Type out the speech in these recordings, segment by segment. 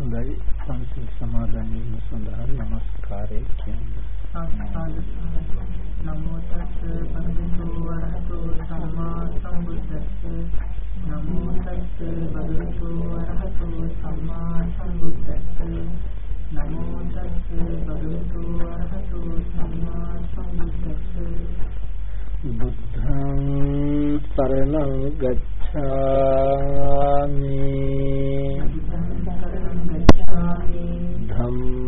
හොඳයි. සංසිල් සමාදන් වීම සඳහා নমස්කාරය කියන්නේ. නමෝ තස්ස භගවතු වරහතු සම්මා සම්බුද්දස්ස. නමෝ තස්ස භගවතු වරහතු සම්මා සම්බුද්දස්ස. නමෝ තස්ස භගවතු වරහතු සම්මා සම්බුද්දස්ස. බුද්ධං සරණං ගච්ඡාමි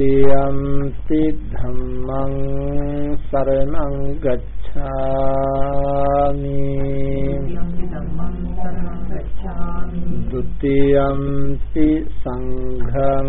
ဒ ුතියම්පි ධම්මං සරණං ගච්ඡාමි ဒ ුතියම්පි සංඝං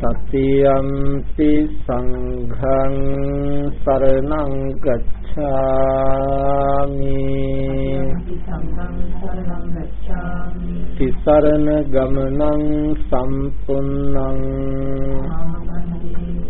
තත්තියම්පි සංඝං සරණං ගච්ඡාමි තිසරණ ගමනං සම්පුන්නං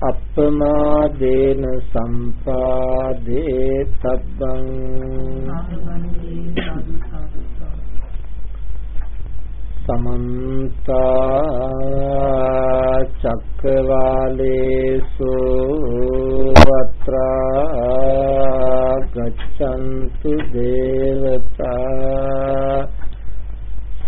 අප්පමාදේන සම්පාදේ තබ්බං සමන්ත චක්කවාලේසු වත්‍රා ගච්ඡන්තු දේවතා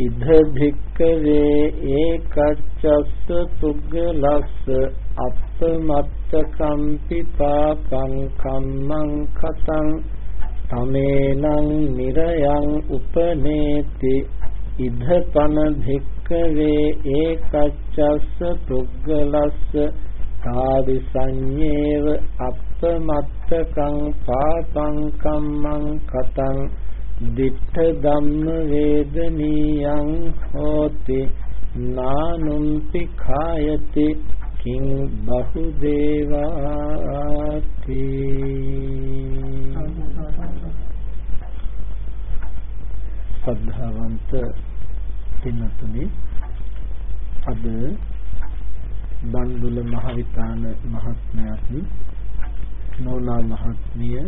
ඉද භික්කවේ ඒකච්චස්ස පුග්ගලස්ස අප්පමත්තකම්පි පාපං කම්මං කතං තමේනං නිරයං උපනේති ඉදපන භික්කවේ ඒකච්චස්ස පුග්ගලස්ස කාදි සංඤේව අප්පමත්තකං පාපං කම්මං කතං දිට්ඨ ධම්ම වේදනීයං හෝති නානුම්පි khායති කිං බහු දේවාති. සද්ධාවන්ත පින්තුනි අද බන්දුල මහවිතාන මහත්මයාත් නෝනා මහත්මිය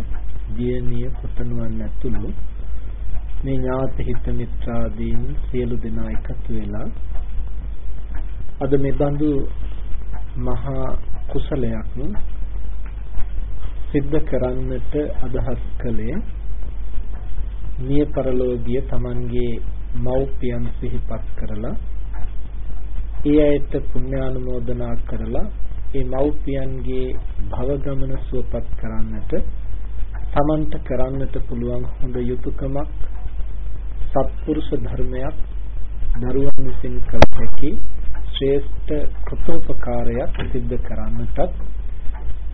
දියණිය පුතණුවන් ඇතුළු මේ ඥාති හිත මිත්‍රාදීන් සියලු දෙනා එකතු වෙලා අද මේ බඳු මහා කුසලයක් සිද්ධ කරන්නට අදහස් කළේ මිය පරලෝකීය Tamanගේ මව්පියන් සිහිපත් කරලා ඒ අයට පුණ්‍යානුමෝදනා කරලා ඒ මව්පියන්ගේ භව ගමන සුවපත් කරන්නට Tamanට කරන්නට පුළුවන් හොඳ යුතුයකමක් සත්පුරුෂ ධර්මයක් දරුවන් විසින් කළ හැකි ශ්‍රේෂ්ඨ කෘතෝපකාරයක් සිද්ධ කරන්නටත්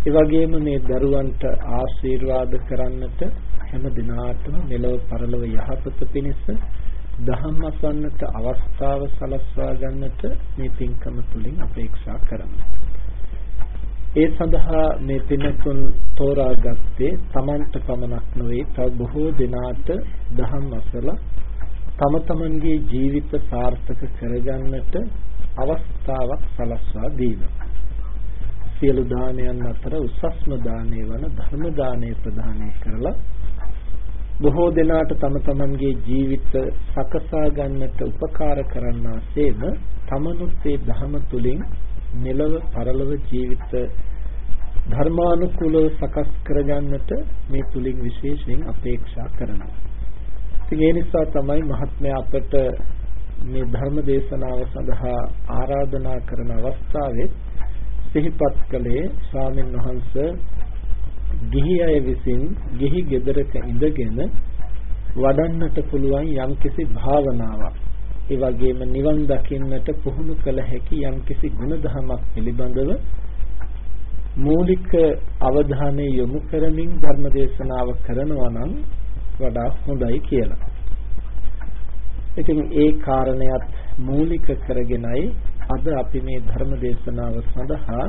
ඒ වගේම මේ දරුවන්ට ආශිර්වාද කරන්නට හැම දිනාටම මෙලව පරලොව යහපත පිණිස දහම් අසන්නට අවස්ථාව සලස්වා ගන්නට මේ පින්කම තුලින් අපේක්ෂා කරමු. ඒ සඳහා මේ පින්තුන් තෝරාගත්තේ Tamanට පමණක් නොවේ තව බොහෝ දෙනාට දහම් අසලා තම තමන්ගේ ජීවිත සාර්ථක කරගන්නට අවස්ථාවක් සලස්වා දීම. සියලු දානයන් අතර උසස්ම දානය වන ධර්ම දානය ප්‍රදානය කරලා බොහෝ දෙනාට තම තමන්ගේ ජීවිත සකසා ගන්නට උපකාර කරන්නාseම තමනුත් ඒ ධහම තුලින් මෙලව පරලොව ජීවිත ධර්මානුකූලව සකස් කරගන්නට මේ තුලින් විශේෂයෙන් අපේක්ෂා කරනවා. ඉතින් ඒ නිසා තමයි මහත්මයා අපට මේ ධර්ම දේශනාව සඳහා ආරාධනා කරන අවස්ථාවේ සිහිපත් කළේ ස්වාමීන් වහන්සේ ගිහි අය විසින් ගිහි ගෙදරක ඉඳගෙන වඩන්නට පුළුවන් යම්කිසි භාවනාවක්. ඒ වගේම නිවන් දකින්නට පුහුණු කළ හැකි යම්කිසි ගුණධර්මයක් පිළිබඳව මූලික අවධානය යොමු කරමින් ධර්ම දේශනාව කරනවා නම් වඩා හොඳයි කියලා. ඉතින් ඒ කාරණයක් මූලික කරගෙනයි අද අපි මේ ධර්ම දේශනාව සඳහා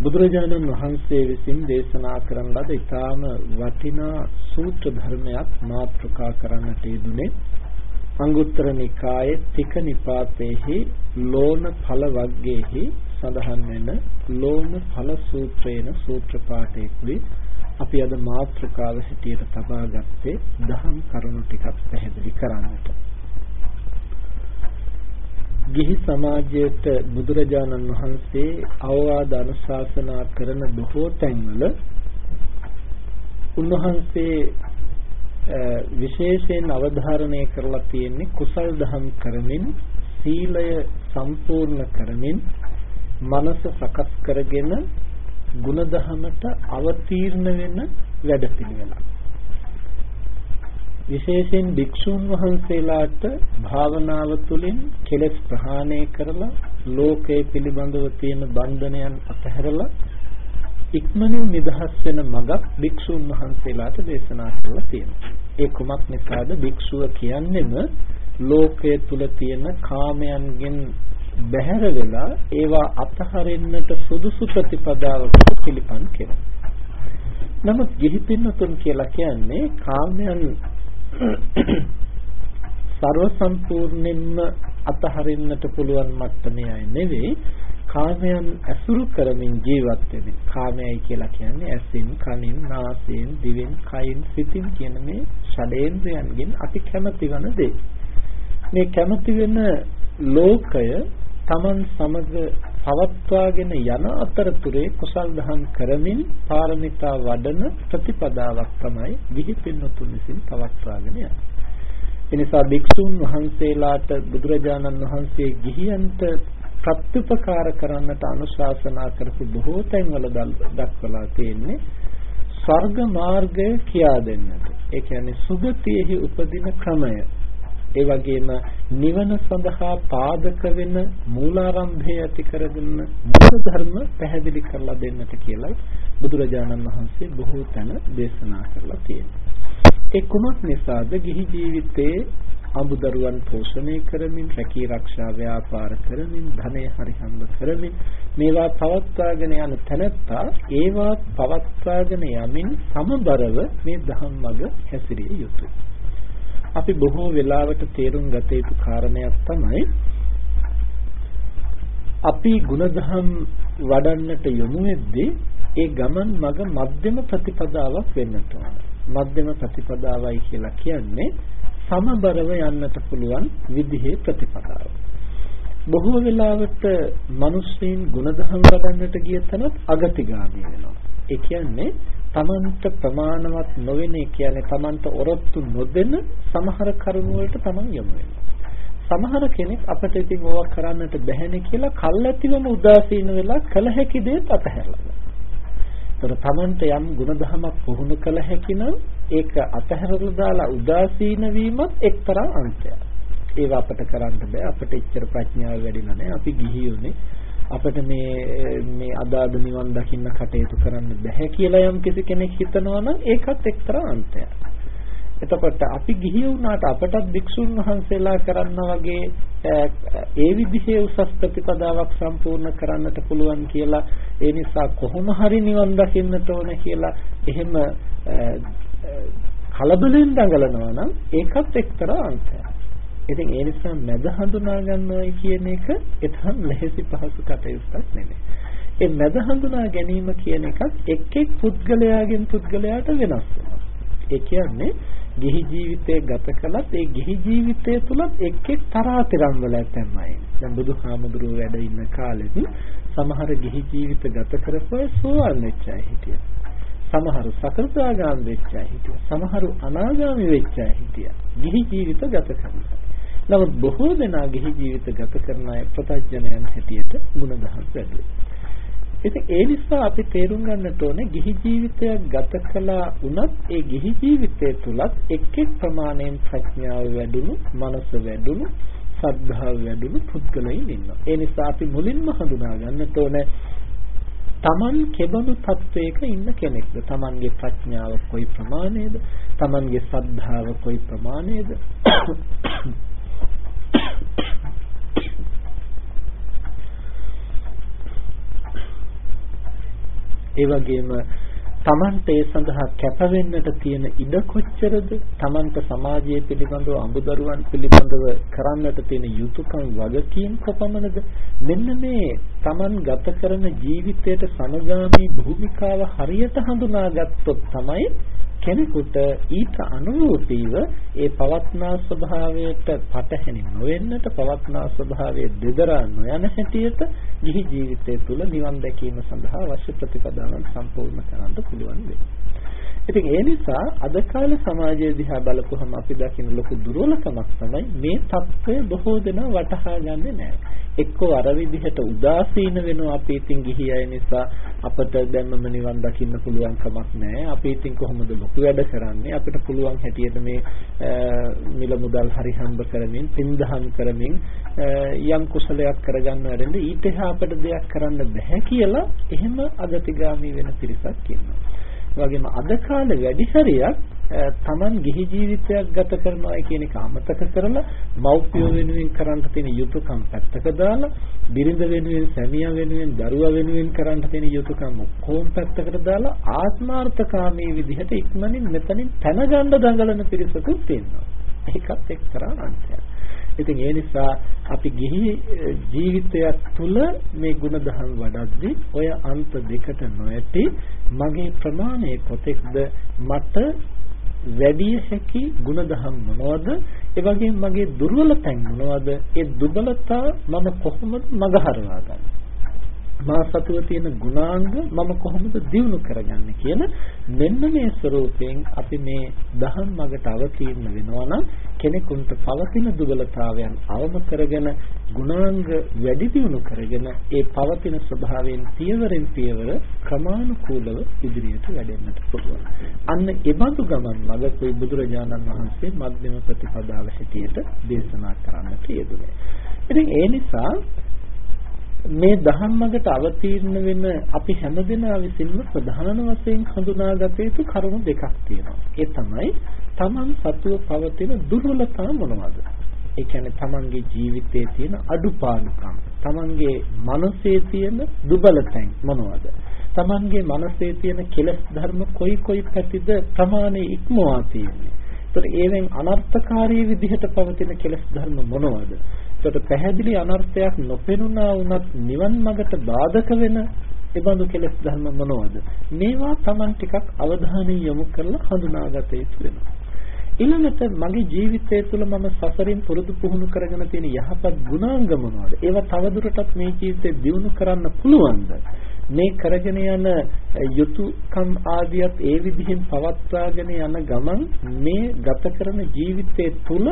බුදුරජාණන් වහන්සේ විසින් දේශනා කරන ලද ඊටාම වටිනා සූත්‍ර ධර්මයක් මාතෘකා කරන්නට යෙදුනේ අංගුත්තර නිකායේ තික නිපාතේහි ලෝණ ඵල වග්ගයේහි සඳහන් වෙන ලෝණ ඵල සූත්‍රේන සූත්‍ර පාඨයේදී අපි අද මාතෘකාව හැටියට තබා ගත්තේ දහම් කරුණු ටිකක් පැහැදිලි කරන්නට. ගිහි සමාජයට බුදුරජාණන් වහන්සේ අවවාද අනුශාසනා කරන බොහෝ තැන්වල උන්වහන්සේ විශේෂයෙන් අවධාරණය කරලා තියෙන්නේ කුසල් දහම් කරමින් සීලය සම්පූර්ණ කරමින් මනස සකස් කරගෙන ಗುಣධහමට අවතීර්ණ වෙන වැඩපිළිවෙලක්. විශේෂයෙන් භික්ෂුන් වහන්සේලාට භාවනාව තුළින් කෙලෙස් ප්‍රහාණය කරලා ලෝකයේ පිළිබඳව තියෙන බන්ධනයන් අතහැරලා ඉක්මනින් නිදහස් වෙන මඟක් භික්ෂුන් වහන්සේලාට දේශනා කරලා තියෙනවා. ඒ කුමක් නිසාද භික්ෂුව කියන්නේම ලෝකයේ තුල තියෙන කාමයන්ගෙන් බැහැර වෙලා ඒවා අතහරින්නට සුදුසු ප්‍රතිපදාවකට පිළිපන් කෙරේ. නමුත් ගිහි පින්නතුන් කියලා කියන්නේ කාමයන් ਸਰව සම්පූර්ණයෙන්ම අතහරින්නට පුළුවන් මට්ටමේ අය නෙවෙයි කාමයන් ඇසුරු කරමින් ජීවත් වෙන්නේ. කාමයයි කියලා කියන්නේ ඇසින්, කනින්, නාසයෙන්, දිවෙන්, කයින්, සිතින් කියන මේ ෂඩේන්ද්‍රයන්ගෙන් අපි කැමති වන දේ. මේ කැමති වෙන ලෝකය තමන් සමග පවත්වාගෙන යන අතරතුරේ කුසල් දහම් කරමින් පාරමිතා වඩන ප්‍රතිපදාවක් තමයි ගිහි පින්නතුන් විසින් පවත්වාගෙන යන්නේ. එනිසා භික්ෂුන් වහන්සේලාට බුදුරජාණන් වහන්සේ ගිහියන්ට ප්‍රත්‍යපකාර කරන්නට අනුශාසනා කරපු බොහෝ තැන්වල දක්වලා තියෙන්නේ ස්වර්ග මාර්ගය කියා දෙන්නට. ඒ කියන්නේ සුගතියෙහි උපදින ක්‍රමය. ඒ වගේම නිවන සඳහා පාදක වෙන මූලාරම්භය ඇති කරගෙන මූල ධර්ම පැහැදිලි කරලා දෙන්නට කියලයි බුදුරජාණන් වහන්සේ බොහෝ තැන දේශනා කරලා තියෙනවා. ඒ කුමක් නිසාද ගිහි ජීවිතයේ අඹදරුවන් පෝෂණය කරමින් රැකී ආරක්ෂා ව්‍යාපාර කරමින් ධනය හරිහම්බ කරමින් මේවා පවත්වාගෙන යන තැනැත්තා ඒවා පවත්වාගෙන යමින් සමබරව මේ ධම්ම මඟ හැසිරිය යුතුයි. අපි බොහෝ වෙලාවට තේරුම් ගත යුතු කාරණයක් තමයි අපි ಗುಣධම් වඩන්නට යොමු වෙද්දී ඒ ගමන් මඟ මධ්‍යම ප්‍රතිපදාවක් වෙන්නට ඕන. මධ්‍යම ප්‍රතිපදාවයි කියලා කියන්නේ සමබරව යන්නට පුළුවන් විදිහේ ප්‍රතිපදාව. බොහෝ වෙලාවට මිනිස්සුන් ಗುಣධම් වඩන්නට ගිය තැනත් අගතිගාමී වෙනවා. ඒ කියන්නේ තමන්ට ප්‍රමාණවත් නොවෙන කියන්නේ තමන්ට ඔරොත්තු නොදෙන සමහර කරුණු වලට තමන් යොමු වෙනවා. සමහර කෙනෙක් අපිට ඉතින් ඕවා කරන්නට බැහැනේ කියලා කල්ැතිවම උදාසීන වෙලා කල හැකි දේත් අතහැරලා. ඒතර තමන්ට යම් ಗುಣධමයක් පුහුණු කළ හැකි නම් ඒක අතහැරලා දාලා උදාසීන වීමත් එක්තරා අන්තයක්. ඒව අපිට කරන්න බෑ. අපිට එච්චර ප්‍රඥාව වැඩි නැහැ. අපි ගිහියුනේ අපිට මේ මේ අදාද නිවන් දකින්න කටයුතු කරන්න බෑ කියලා යම් කිසි කෙනෙක් හිතනවා නම් ඒකත් එක්තරා අන්තයක්. එතකොට අපි ගිහි වුණාට අපටත් භික්ෂුන් වහන්සේලා කරන්න වගේ ඒ විදිහේ උසස් ප්‍රතිපදාවක් සම්පූර්ණ කරන්නට පුළුවන් කියලා ඒ නිසා කොහොම හරි නිවන් දකින්නට ඕන කියලා එහෙම කලබලෙන් දඟලනවා නම් ඒකත් එක්තරා අන්තයක්. ඉතින් ඒ නිසා මැද හඳුනා ගන්නවයි කියන එක එතරම් ලෙහෙසි පහසු කටයුත්තක් නෙමෙයි. ඒ මැද හඳුනා ගැනීම කියන එකත් එක් එක් පුද්ගලයාගෙන් පුද්ගලයාට වෙනස් වෙනවා. ඒ කියන්නේ ගිහි ජීවිතය ගත කළත් ඒ ගිහි ජීවිතය තුලත් එක් එක් තරාතිරම් වල තමයි. දැන් බුදුහාමුදුරුවෝ වැඩ ඉන්න කාලෙත් සමහර ගිහි ජීවිත ගත කරපුවා සෝවාන් වෙච්ච අය හිටියා. සමහරු සකෘදාගාමී වෙච්ච අය හිටියා. සමහරු අනාගාමී වෙච්ච අය හිටියා. ගිහි ජීවිත ගත කරනවා. නමුත් බොහෝ දෙනා ගිහි ජීවිත ගත කරන අය ප්‍රත්‍යඥයන් හැටියට ಗುಣදහම් වැඩි. ඉතින් ඒ නිසා අපි තේරුම් ගන්නට ඕනේ ගිහි ජීවිතයක් ගත කළා වුණත් ඒ ගිහි ජීවිතය තුලත් එක් එක් ප්‍රමාණයෙන් ප්‍රඥාව වැඩුණු, මනස වැඩුණු, සද්ධාව වැඩුණු පුද්ගලයන් ඉන්නවා. ඒ නිසා අපි මුලින්ම හඳුනා ගන්නට ඕනේ තමන් කෙබඳු තත්වයක ඉන්න කෙනෙක්ද තමන්ගේ ප්‍රඥාව කොයි ප්‍රමාණයද තමන්ගේ සද්ධාව කොයි ප්‍රමාණයද ඒ වගේම තමන්ට ඒ සඳහා කැප වෙන්නට තියෙන ඉඩ කොච්චරද? තමන්ට සමාජයේ පිළිබඳව අඹදරුවන් පිළිබඳව කරන්නට තියෙන යුතුයකම් වගකීම් කොපමණද? මෙන්න මේ තමන් ගත කරන ජීවිතයට සමගාමී භූමිකාව හරියට හඳුනාගත්තොත් තමයි කෙනෙකුට ඊට අනුරූපීව ඒ පවත්නා ස්වභාවයට පටහැනි නොවෙන්නට පවත්නා ස්වභාවයේ දෙදරා නොයන හැටියට ගිහි ජීවිතය තුළ නිවන් දැකීම සඳහා අවශ්‍ය ප්‍රතිපදාවන් සම්පූර්ණ කරන්න පුළුවන් ඉතින් ඒ නිසා අද කාලේ සමාජය දිහා බලපුවහම අපි දකින ලොකු දුර්වලකමක් තමයි මේ தත්ත්වය බොහෝ දෙනා වටහා ගන්නෙ නැහැ. එක්කෝ අර විදිහට උදාසීන වෙනවා අපි ඉතින් ගිහි අය නිසා අපට දැන්මම නිවන් දකින්න පුළුවන් කමක් නැහැ. අපි ඉතින් කොහොමද ලොකු වැඩ කරන්නේ? අපිට පුළුවන් හැටියට මේ මිල මුදල් හරි හම්බ කරමින්, පින්දහම් කරමින් යම් කුසලයක් කරගන්න වැඩෙන්ද ඊට එහා අපිට දෙයක් කරන්න බෑ කියලා එහෙම අගතිගාමී වෙන පිරිසක් ඉන්නවා. වගේම අද කාලේ වැඩි හරියක් තමන් ගිහි ජීවිතයක් ගත කරනවා කියන එක අමතක කරලා මව්පිය වෙනුවෙන් කරන්න තියෙන යුතුයකම් පැත්තක දාලා බිරිඳ වෙනුවෙන් සැමියා වෙනුවෙන් දරුවා වෙනුවෙන් කරන්න තියෙන යුතුයකම් ඔක්කොම පැත්තකට දාලා ආත්මార్థකාමී විදිහට ඉක්මනින් මෙතනින් පැන ගන්න දඟලන පිරිසකුත් තියෙනවා ඒකත් එක්තරා අන්තයක්. ඉතින් ඒ නිසා අපි ගිහි ජීවිතයක් තුළ මේ ගුණ දහම් වඩද්දී ඔය අන්ත දෙකට නොඇති මගේ ප්‍රමාණය කොතෙක්ද? මට වැඩි හැකි ಗುಣධම් මොනවද? ඒ වගේම මගේ දුර්වල තැන් මොනවද? ඒ දුර්වලතා මම කොහොමද මගහරවා ගන්නේ? මා සතුව තියෙන ගුණාංග මම කොහොමද දියුණු කරගන්නේ කියන මෙන්න මේ ස්වરૂපයෙන් අපි මේ දහම් මගට අවතීර්ණ වෙනවා නම් කෙනෙකුට පවතින දුබලතාවයන් අවම කරගෙන ගුණාංග වැඩි දියුණු කරගෙන ඒ පවතින ස්වභාවයෙන් පියවරෙන් පියවර ක්‍රමානුකූලව ඉදිරියට වැඩෙන්නට පුළුවන්. අන්න ඒ බඳු ගමන් මගකුයි බුදුරජාණන් වහන්සේ මධ්‍යම ප්‍රතිපදාව හැටියට දේශනා කරන්නට යෙදුනේ. ඉතින් ඒ නිසා මේ ධම්මකට අවතීර්ණ වෙන අපි හැමදෙනා විසින්ම ප්‍රධාන වශයෙන් හඳුනාගත යුතු කරුණු දෙකක් තියෙනවා. ඒ තමයි තමන් සතුව පවතින දුර්වලතා මොනවද? ඒ කියන්නේ තමන්ගේ ජීවිතයේ තියෙන අඩුපාඩුකම්, තමන්ගේ මනසේ තියෙන දුබලතැන් මොනවද? තමන්ගේ මනසේ තියෙන කෙලෙස් ධර්ම කොයි කොයි පැතිද ප්‍රමාණය ඉක්මවා තියෙන්නේ. ඒතර ඒවෙන් අනර්ථකාරී විදිහට පවතින කෙලෙස් ධර්ම මොනවද? ඒකට පැහැදිලි අනර්ථයක් නොපෙනුනා වුණත් නිවන් මඟට බාධක වෙන ඒබඳු කෙලෙස් ධර්ම මොනවද? මේවා Taman ටිකක් අවධානය යොමු කරලා හඳුනාගත යුතු වෙනවා. ඊළඟට මගේ ජීවිතය තුළ මම සසරින් පුරුදු පුහුණු කරගෙන තියෙන යහපත් ගුණාංග මොනවද? ඒවා තවදුරටත් මේ ජීවිතේ දියුණු කරන්න පුළුවන්ද? මේ කරගෙන යන යුතුයකම් ආදියත් ඒ විදිහින් පවත්වාගෙන යන ගමන් මේ ගත කරන ජීවිතය තුළ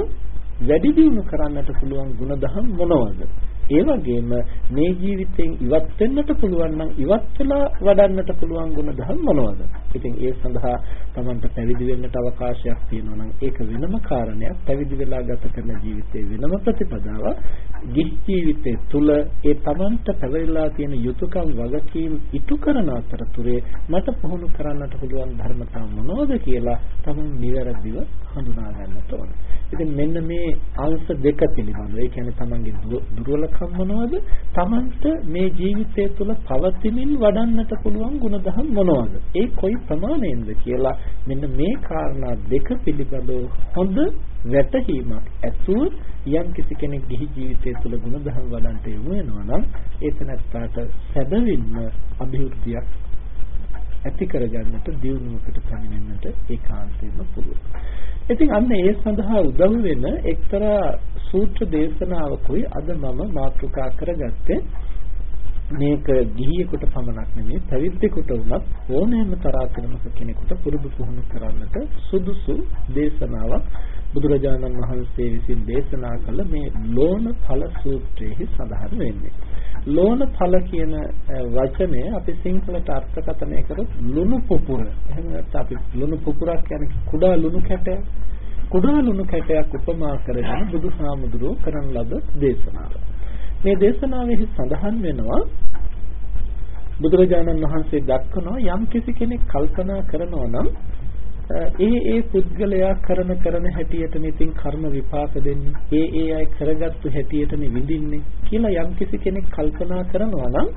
වැඩි දියුණු කරන්නට පුළුවන් ಗುಣධම් මොනවද? ඒ වගේම මේ ජීවිතෙන් ඉවත් වෙන්නට පුළුවන් නම් ඉවත් වෙලා වඩන්නට පුළුවන් ಗುಣධම් මොනවද? ඉතින් ඒ සඳහා Tamanට පැවිදි වෙන්නට අවකාශයක් තියෙනවා නම් ඒක වෙනම කාරණයක්. පැවිදි වෙලා ගත කරන ජීවිතේ වෙනම ප්‍රතිපදාවක්. ගිහි ජීවිතේ තුල ඒ Tamanට පැවරිලා තියෙන යුතුයකම් වගකීම් ඉටු කරන අතරතුරේ මට පුහුණු කරන්නට පුළුවන් ධර්මතා මොනවද කියලා Taman නිවැරදිව හඳුනා ගන්නට ඕනේ. ඉතින් මෙන්න මේ අංශ දෙක පිළිබඳව ඒ කියන්නේ Tamanගේ දුර්වලකම් මොනවද? Tamanට මේ ජීවිතය තුළ පවතිමින් වඩන්නට පුළුවන් ගුණධම් මොනවද? ඒ කොයි ප්‍රමාණයෙන්ද කියලා මෙන්න මේ කාරණා දෙක පිළිබඳව හොඳ වැටහීමක් ඇතුව යම් කිසි කෙනෙක් ගිහි ජීවිතය තුළ ගුණධම් වඩන්ට යොමු වෙනවා නම් ඒ තැනත්තාට සැබවින්ම අභිවෘද්ධියක් ඇති කරගන්නට දියුණුවකට පැමිණෙන්නට ඒකාන්තයෙන්ම පුළුවන්. ඉතින් අන්න ඒ සඳහා උදව් වෙන එක්තරා සූත්‍ර දේශනාවකුයි අද මම මාතෘකා කරගත්තේ මේක ගිහියෙකුට පමණක් නෙමෙයි පැවිද්දෙකුට වුණත් ඕනෑම තරාතිරමක කෙනෙකුට පුරුදු පුහුණු කරන්නට සුදුසු දේශනාවක් බුදුරජාණන් වහන්සේ විසින් දේශනා කළ මේ ලෝණ ඵල සූත්‍රයේ සඳහන් වෙන්නේ. ලෝණ ඵල කියන වචනය අපි සිංහලට අර්ථකථනය කරොත් ලුණු පුපුර. එහෙම නැත්නම් අපි ලුණු පුපුරක් කියන්නේ කුඩා ලුණු කැටයක්. කුඩා ලුණු කැටයක් උපමා කරගෙන බුදුහාමුදුරුවෝ කරන ලද දේශනාව. මේ දේශනාවෙහි සඳහන් වෙනවා බුදුරජාණන් වහන්සේ දක්වනවා යම් කිසි කෙනෙක් කල්පනා කරනවා නම් ඒ ඒ පුද්ගලයා කරන කරන හැටියට ඉතින් කර්ම විපාක දෙන්නේ. ඒ ඒ අය කරගත්තු හැටියටනේ විඳින්නේ කියලා යම්කිසි කෙනෙක් කල්පනා කරනවා නම්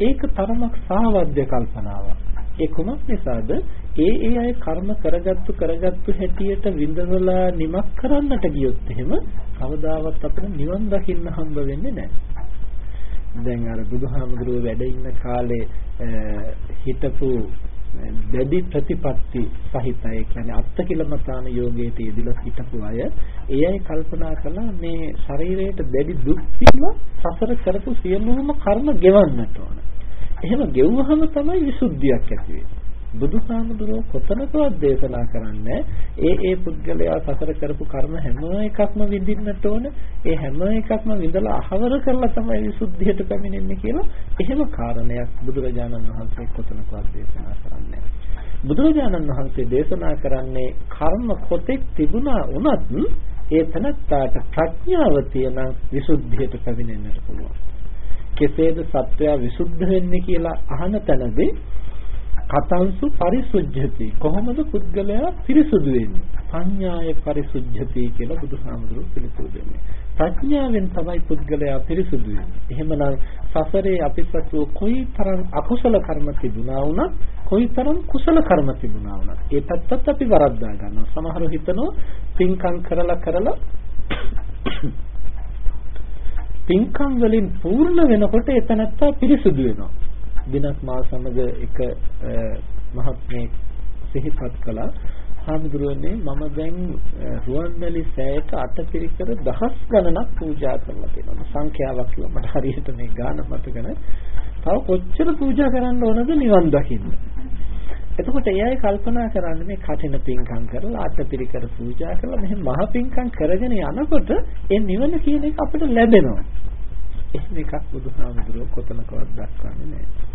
ඒක තරමක් සාවද්‍ය කල්පනාවක්. ඒ කුමක් නිසාද? ඒ ඒ අය කර්ම කරගත්තු කරගත්තු හැටියට විඳවලා නිමක් කරන්නට ගියොත් එහෙම කවදාවත් අපිට නිවන් දකින්න හම්බ වෙන්නේ නැහැ. දැන් අර බුදුහාමුදුරුවෝ වැඩ ඉන්න කාලේ හිටපු දැඩි ප්‍රතිපත්ති සහිතයි කියන්නේ අත්තිකිලමතාන යෝගයේ යෙදিলা හිටපු අය ඒ අය කල්පනා කළා මේ ශරීරයට දැඩි දුක් දීලා සසර කරපු සියලුම කර්ම ගෙවන්නට ඕන. එහෙම ගෙවුවහම තමයි විසුද්ධියක් ඇති වෙන්නේ. බුදුහාමුදුරුවෝ කොතනකවත් දේශනා කරන්නේ ඒ ඒ පුද්ගලයා සසර කරපු කර්ම හැම එකක්ම විඳින්නට ඕන. ඒ හැම එකක්ම විඳලා අහවර කරලා තමයි විසුද්ධියට පැමිණෙන්නේ කියලා. එහෙම කාරණයක් බුදුරජාණන් වහන්සේ කොතනකවත් දේශනා කරන්නේ බුදුරජාණන් වහන්සේ දේශනා කරන්නේ කර්ම කොතෙක් තිබුණා වුණත් ඒ තනත්තාට ප්‍රඥාව තියෙන විසුද්ධියට පැමිණෙන්නට පුළුවන්. කෙසේද සත්වයා විසුද්ධ වෙන්නේ කියලා අහන තැනදී කතංසු පරිසුද්ධති. කොහොමද පුද්ගලයා පිරිසුදු වෙන්නේ? සංඥාය පරිසුද්ධති කියලා බුදුහාමුදුරුවෝ පිළිතුරු දෙන්නේ. ප්‍රඥාවෙන් තමයි පුද්ගලයා පිරිසුදු වෙන්නේ. එහෙමනම් සසරේ අපිටසතු කොයිතරම් අකුසල කර්ම තිබුණා වුණත් කොයිතරම් කුසල කර්ම තිබුණා වුණත් ඒ පැත්තත් අපි වරද්දා ගන්නවා. සමහරව හිතනවා පින්කම් කරලා කරලා පින්කම් වලින් පූර්ණ වෙනකොට එතනත්තා පිරිසුදු වෙනවා. දිනක් මා සමග එක මහත්මයෙක් සිහිපත් කළා හාමුදුරුවනේ මම දැන් රුවන්වැලි සෑයට අටපිරිකර දහස් ගණනක් පූජා කරලා තියෙනවා සංඛ්‍යාවක් කියලා මට හරියට මේ ගාන මතක තව කොච්චර පූජා කරන්න ඕනද නිවන් දකින්න. එතකොට ඒ අය කල්පනා කරන්නේ මේ කටින පින්කම් කරලා අටපිරිකර පූජා කරලා මෙහෙම මහ පින්කම් කරගෙන යනකොට ඒ නිවන කියන එක අපිට ලැබෙනවා. එහෙම එකක් බුදුහාමුදුරුවෝ කොතනකවත් දක්වන්නේ නැහැ.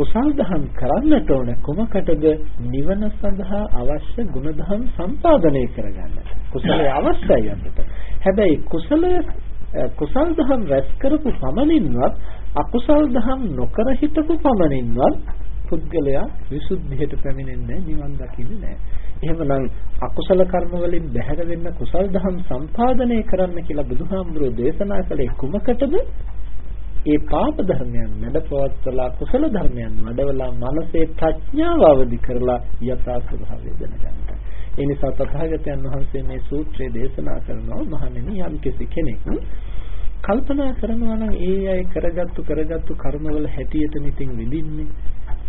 කුසල් දහම් කරන්නට ඕන කොමකටද නිවන සඳහා අවශ්‍ය ගුණධම් සම්පාදනය කරගන්නට. කුසලය අවශ්‍යයි අපිට. හැබැයි කුසලය කුසල් දහම් රැස් කරපු පමණින්වත් අකුසල් දහම් නොකර හිටපු පමණින්වත් පුද්ගලයා විසුද්ධියට පැමිණෙන්නේ නිවන් දකින්නේ නැහැ. එහෙමනම් අකුසල කර්ම වලින් බැහැර වෙන්න කුසල් දහම් සම්පාදනය කරන්න කියලා බුදුහාමුදුරෝ දේශනා කළේ කුමකටද? ඒ පාප ධර්මයන් නැඩපවත්වලා කුසල ධර්මයන් වඩවලා මනසේ ප්‍රඥාව අවදි කරලා යථා ස්වභාවය දැනගන්න. ඒ නිසා තථාගතයන් වහන්සේ මේ සූත්‍රය දේශනා කරනවා මහණෙනි යම් කෙනෙක් කල්පනා කරනවා නම් ඒ අය කරගත්තු කරගත්තු කර්මවල හැටියට නිතින් විඳින්නේ.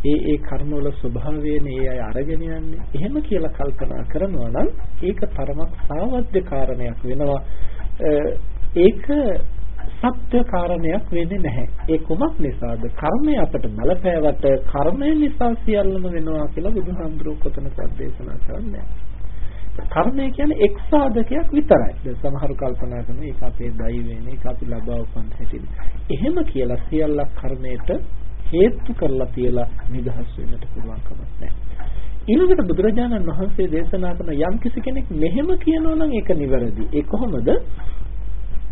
ඒ ඒ කර්මවල ස්වභාවයෙන් ඒ අය අරගෙන යන්නේ. එහෙම කියලා කල්පනා කරනවා නම් ඒක තරමක් සාවද්‍ය කාරණයක් වෙනවා. ඒක සත්‍ය කාරණයක් වෙන්නේ නැහැ ඒ කුමක් නිසාද කර්මය අපට බලපෑවට කර්මය නිසා සියල්ලම වෙනවා කියලා බුදුහාමුදුරුවෝ කොතනකද දේශනා කරන්නේ කර්මය කියන්නේ එක් සාධකයක් විතරයි. දැන් සමහරු කල්පනා කරනවා ඒක අපේ දෛවයනේ ඒක අපි ලබා උපන් හැටිද. එහෙම කියලා සියල්ල කර්මයට හේතු කරලා තියලා නිදහස් වෙන්නට පුළුවන් කමක් නැහැ. ඊළඟට බුදුරජාණන් වහන්සේ දේශනා කරන යම් කිසි කෙනෙක් මෙහෙම කියනවා නම් ඒක නිවැරදි. ඒ කොහොමද?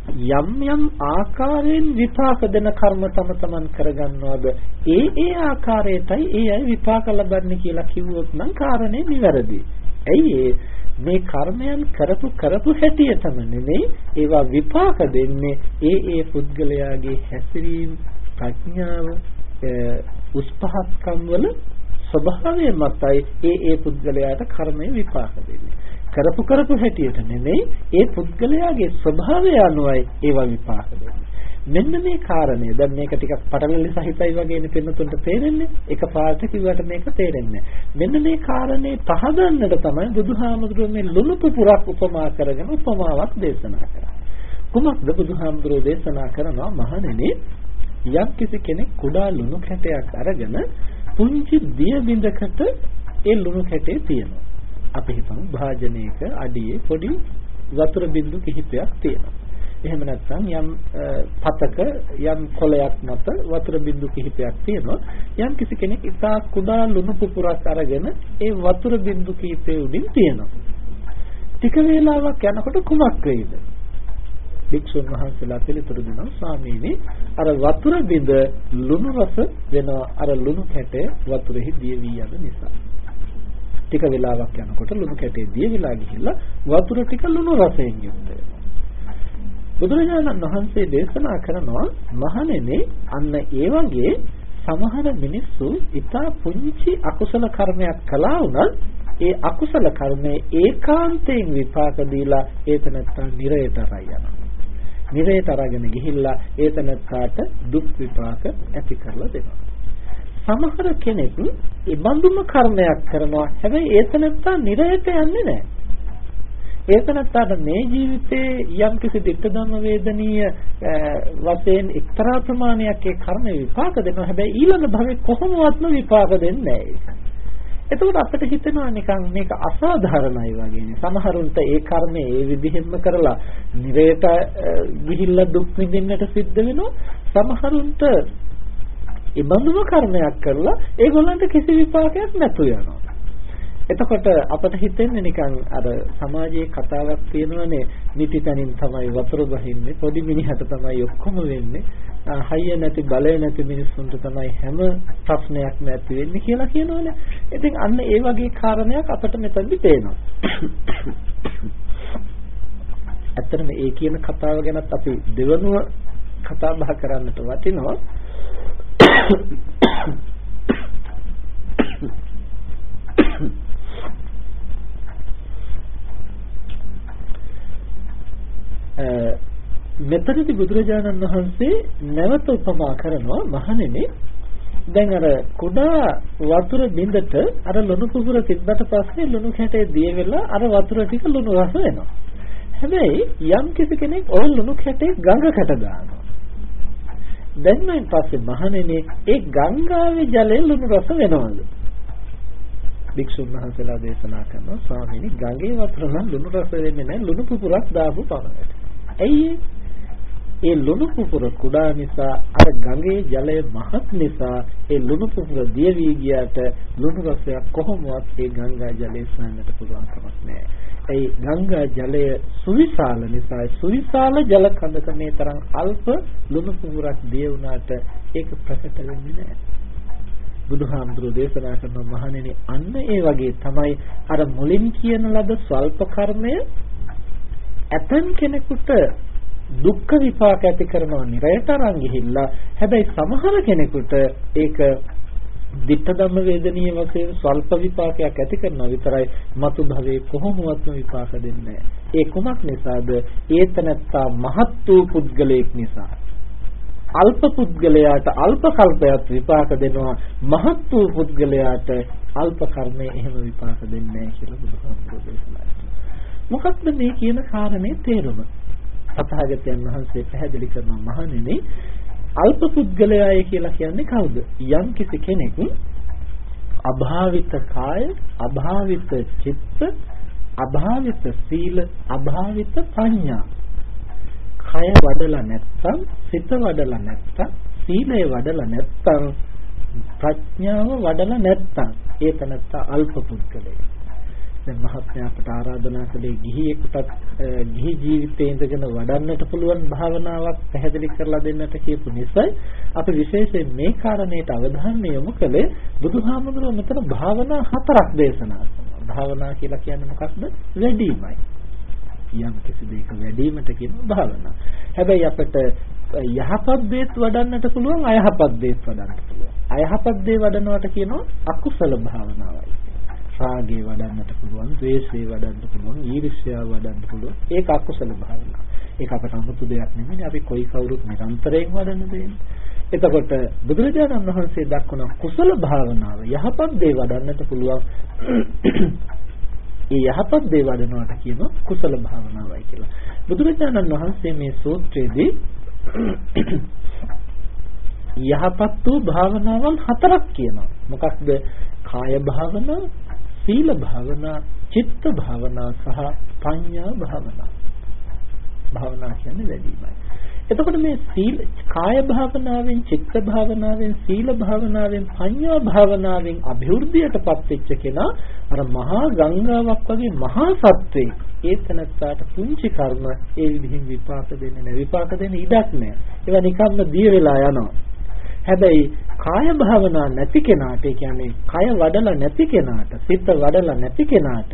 යම් යම් ආකාරයෙන් විපාක දෙන කර්ම තම තමන් කරගන්නවද ඒ ඒ ආකාරයටයි ඒ අය විපාක ලබන්නේ කියලා කිව්වොත් නම් කාරණේ නිවැරදි. ඇයි මේ කර්මයන් කරපු කරපු හැටියටම නෙමෙයි ඒවා විපාක දෙන්නේ ඒ ඒ පුද්ගලයාගේ හැසිරීම ප්‍රඥාව උස් පහත්කම් වල ස්වභාවය මතයි ඒ ඒ පුද්ගලයාට කර්මය විපාක දෙන්නේ. කරපු කරපු හැටියට නෙමෙයි ඒ පුද්ගලයාගේ ස්වභාවය අනුවයි ඒවා විපාක දෙන්නේ. මෙන්න මේ කාරණය. දැන් මේක ටිකක් පටලැවිලි සහිතයි වගේනේ පින්නතුන්ට තේරෙන්නේ. එක පාට කිව්වට මේක තේරෙන්නේ මෙන්න මේ කාරණේ පහදන්නට තමයි බුදුහාමුදුරුවෝ මේ ලුණු පුපුරක් උපමා කරගෙන උපමාවක් දේශනා කරන්නේ. කුමක්ද බුදුහාමුදුරුවෝ දේශනා කරනවා? මහණෙනි යම් කිසි කෙනෙක් කුඩා ලුණු කැටයක් අරගෙන පුංචි දිය බිඳකට ඒ ලුණු කැටේ තියෙනවා. අපි හිතමු භාජනයක අඩියේ පොඩි වතුර බිඳු කිහිපයක් තියෙනවා. එහෙම නැත්නම් යම් පතක යම් කොලයක් මත වතුර බිඳු කිහිපයක් තියෙනවා. යම් කිසි කෙනෙක් ඉතා කුඩා ලුණු පුපුරක් අරගෙන ඒ වතුර බිඳු කිහිපේ උඩින් තියෙනවා. ටික වේලාවක් යනකොට කුමක් වෙයිද? භික්ෂුන් වහන්සේලා පිළිතුරු දෙනවා ස්වාමීනි අර වතුර බිඳ ලුණු රස වෙනවා අර ලුණු කැටය වතුරෙහි දිය වී යන නිසා ටික වෙලාවක් යනකොට ලුණු කැටේ දිය වෙලා ගිහිල්ලා වතුර ටික ලුණු රසයෙන් යුක්ත වෙනවා බුදුරජාණන් වහන්සේ දේශනා කරනවා මහණෙනි අන්න ඒ වගේ සමහර මිනිස්සු ඊටා පුංචි අකුසල කර්මයක් කළා වුණත් ඒ අකුසල කර්මයේ ඒකාන්තයෙන් විපාක දීලා ඒතනත්තා නිරයට යනවා නිරේට අරගෙන ගිහිල්ලා ඒ තනත්තාට දුක් විපාක ඇති කරලා දෙනවා. සමහර කෙනෙක් ඒ බඳුම කර්මයක් කරනවා හැබැයි ඒ තනත්තා නිරේට යන්නේ නැහැ. ඒ තනත්තාට මේ ජීවිතේ යම් කිසි දෙක්ක ධම්ම වේදනීය වශයෙන් එක්තරා ප්‍රමාණයක් ඒ කර්ම විපාක දෙනවා හැබැයි ඊළඟ භවෙ කොහොමවත්ම විපාක දෙන්නේ නැහැ. එතකොට අපිට හිතෙනවා නිකන් මේක අසාධාරණයි වගේනේ. සමහරුන්ට ඒ කර්මය ඒ විදිහෙන්ම කරලා නිරේට ගිහිල්ලා දුක් විඳින්නට සිද්ධ වෙනවා. සමහරුන්ට ඒ බඳුම කර්මයක් කරලා ඒගොල්ලන්ට කිසි විපාකයක් නැතු යනවා. එතකොට අපට හිතෙන්නේ නිකන් අර සමාජයේ කතාවක් තියෙනවනේ නිතිතනින් තමයි වතුර බහින්නේ පොඩි මිනිහට තමයි ඔක්කොම වෙන්නේ හයිය නැති බලය නැති මිනිස්සුන්ට තමයි හැම ප්‍රශ්නයක්ම ඇති වෙන්නේ කියලා කියනවනේ. ඉතින් අන්න ඒ වගේ කාරණයක් අපිට මෙතනදි පේනවා. ඇත්තටම ඒ කියන කතාව ගැනත් අපි දෙවනුව කතා බහ කරන්නට වටිනවා. මෙතනදී බුදුරජාණන් වහන්සේ නැවත උපමා කරනවා මහණෙනි දැන් අර කුඩා වතුර බින්දට අර ලුණු කුසුර තිබ්බට පස්සේ ලුණු කැටේ දිය වෙලා අර වතුර ටික ලුණු රස වෙනවා. හැබැයි යම් කිසි කෙනෙක් ওই ලුණු කැටේ ගඟකට දානවා. දැන් පස්සේ මහණෙනි ඒ ගංගාවේ ජලය ලුණු රස වෙනවද? භික්ෂුන් වහන්සේලා දේශනා කරනවා ස්වාමීනි ගඟේ වතුර නම් ලුණු රස වෙන්නේ නැහැ ලුණු පුපුරක් දාපු පමණට. ඇයි ඒ ලුණු පුපුර කුඩා නිසා අර ගඟේ ජලය මහත් නිසා ඒ ලුණු පුපුර දිය වී ගියාට ලුණු රසයක් කොහොමවත් ඒ ගංගා ජලයේ සෑන්නට පුළුවන් කමක් නැහැ. ඒ ගංගා ජලය සුවිශාල නිසා සුවිශාල ජල කඳක මේ තරම් අල්ප ලුණු පුපුරක් දිය වුණාට ඒක ප්‍රකට වෙන්නේ නැහැ. බුදුහාමුදුරෝ දේශනා කරන මහණෙනි අන්න ඒ වගේ තමයි අර මුලින් කියන ලද ස්වල්ප කර්මය ඇතන් කෙනෙකුට දුක්ඛ විපාක ඇති කරනවා නිරයට අරන් ගිහිල්ලා. හැබැයි සමහර කෙනෙකුට ඒක ditta ධම්ම වේදනීය වශයෙන් ස්වල්ප විපාකයක් ඇති කරනවා විතරයි. මතු භවයේ කොහොමවත්ම විපාක දෙන්නේ ඒ කුමක් නිසාද? ඒතනත්තා මහත් වූ පුද්ගලයෙක් නිසා. අල්ප පුද්ගලයාට අල්ප කල්පයක් විපාක දෙනවා. මහත් වූ පුද්ගලයාට අල්ප කර්මයේ එහෙම විපාක දෙන්නේ නැහැ කියලා බුදුහාමුදුරුවෝ දේශනා කරනවා. මොකක්ද මේ කියන කාරණේ තේරුම? තථාගතයන් වහන්සේ පැහැදිලි කරනවා මහණෙනි අල්ප පුද්ගලයාය කියලා කියන්නේ කවුද? යම් කිසි කෙනෙක් අභාවිත කාය, අභාවිත චිත්ත, අභාවිත සීල, අභාවිත ප්‍රඥා. කය වඩලා නැත්තම්, සිත වඩලා නැත්තම්, සීලය වඩලා නැත්තම්, ප්‍රඥාව වඩලා නැත්තම්, ඒ තනත්ත අල්ප පුද්ගලයෙක්. දැන් මහත්මයා අපට ආරාධනා කළේ ගිහියෙකුටත් ගිහි ජීවිතයේ ඉඳගෙන වඩන්නට පුළුවන් භාවනාවක් පැහැදිලි කරලා දෙන්නට කියපු නිසා අපි විශේෂයෙන් මේ කාරණේට අවධානය යොමු කළේ බුදුහාමුදුරුවෝ මෙතන භාවනා හතරක් දේශනා කරනවා. භාවනා කියලා කියන්නේ මොකක්ද? වැඩිමයි. යම් කිසි දෙයක වැඩිවීමට කියන භාවනා. හැබැයි අපිට යහපත් දේත් වඩන්නට පුළුවන් අයහපත් දේත් වඩන්නට පුළුවන්. අයහපත් දේ වඩනවට කියනවා අකුසල භාවනාවයි. රාගේ වඩන්නට පුළුවන්, ද්වේෂේ වඩන්න පුළුවන්, ඊර්ෂ්‍යාව වඩන්න පුළුවන්. ඒක අකුසල භාවනාව. ඒක අපට 아무තු දෙයක් නෙමෙයි. අපි කොයි කවුරුත් නිරන්තරයෙන් වඩන්න දෙන්නේ. එතකොට බුදුරජාණන් වහන්සේ දක්වන කුසල භාවනාව යහපත් දේ වඩන්නට පුළුවන්. ඒ යහපත් දේ වඩනවට කියනවා කුසල භාවනාවයි කියලා. බුදුරජාණන් වහන්සේ මේ සූත්‍රයේදී යහපත් වූ භාවනාවන් හතරක් කියනවා. මොකක්ද? කාය භාවනා, සීල භාවනා, චිත්ත භාවනා සහ පඤ්ඤා භාවනා. භාවනා කියන්නේ වැඩිමයි. එතකොට මේ සීල කාය භාවනාවෙන්, චිත්ත භාවනාවෙන්, සීල භාවනාවෙන්, පඤ්ඤා භාවනාවෙන් અભිවෘද්ධියටපත් වෙච්ච කෙනා අර මහා ගංගාවක් වගේ මහා සත්වේ ඒ තනත්තාට පුංචි කර්ම ඒ විදිහින් විපාක දෙන්නේ නැහැ. විපාක දෙන්න ඉඩක් නැහැ. ඒවා නිකම්ම දිය වෙලා යනවා. හැබැයි කාය භාවනා නැති කෙනාට ඒ කියන්නේ කය වඩලා නැති කෙනාට සිත වඩලා නැති කෙනාට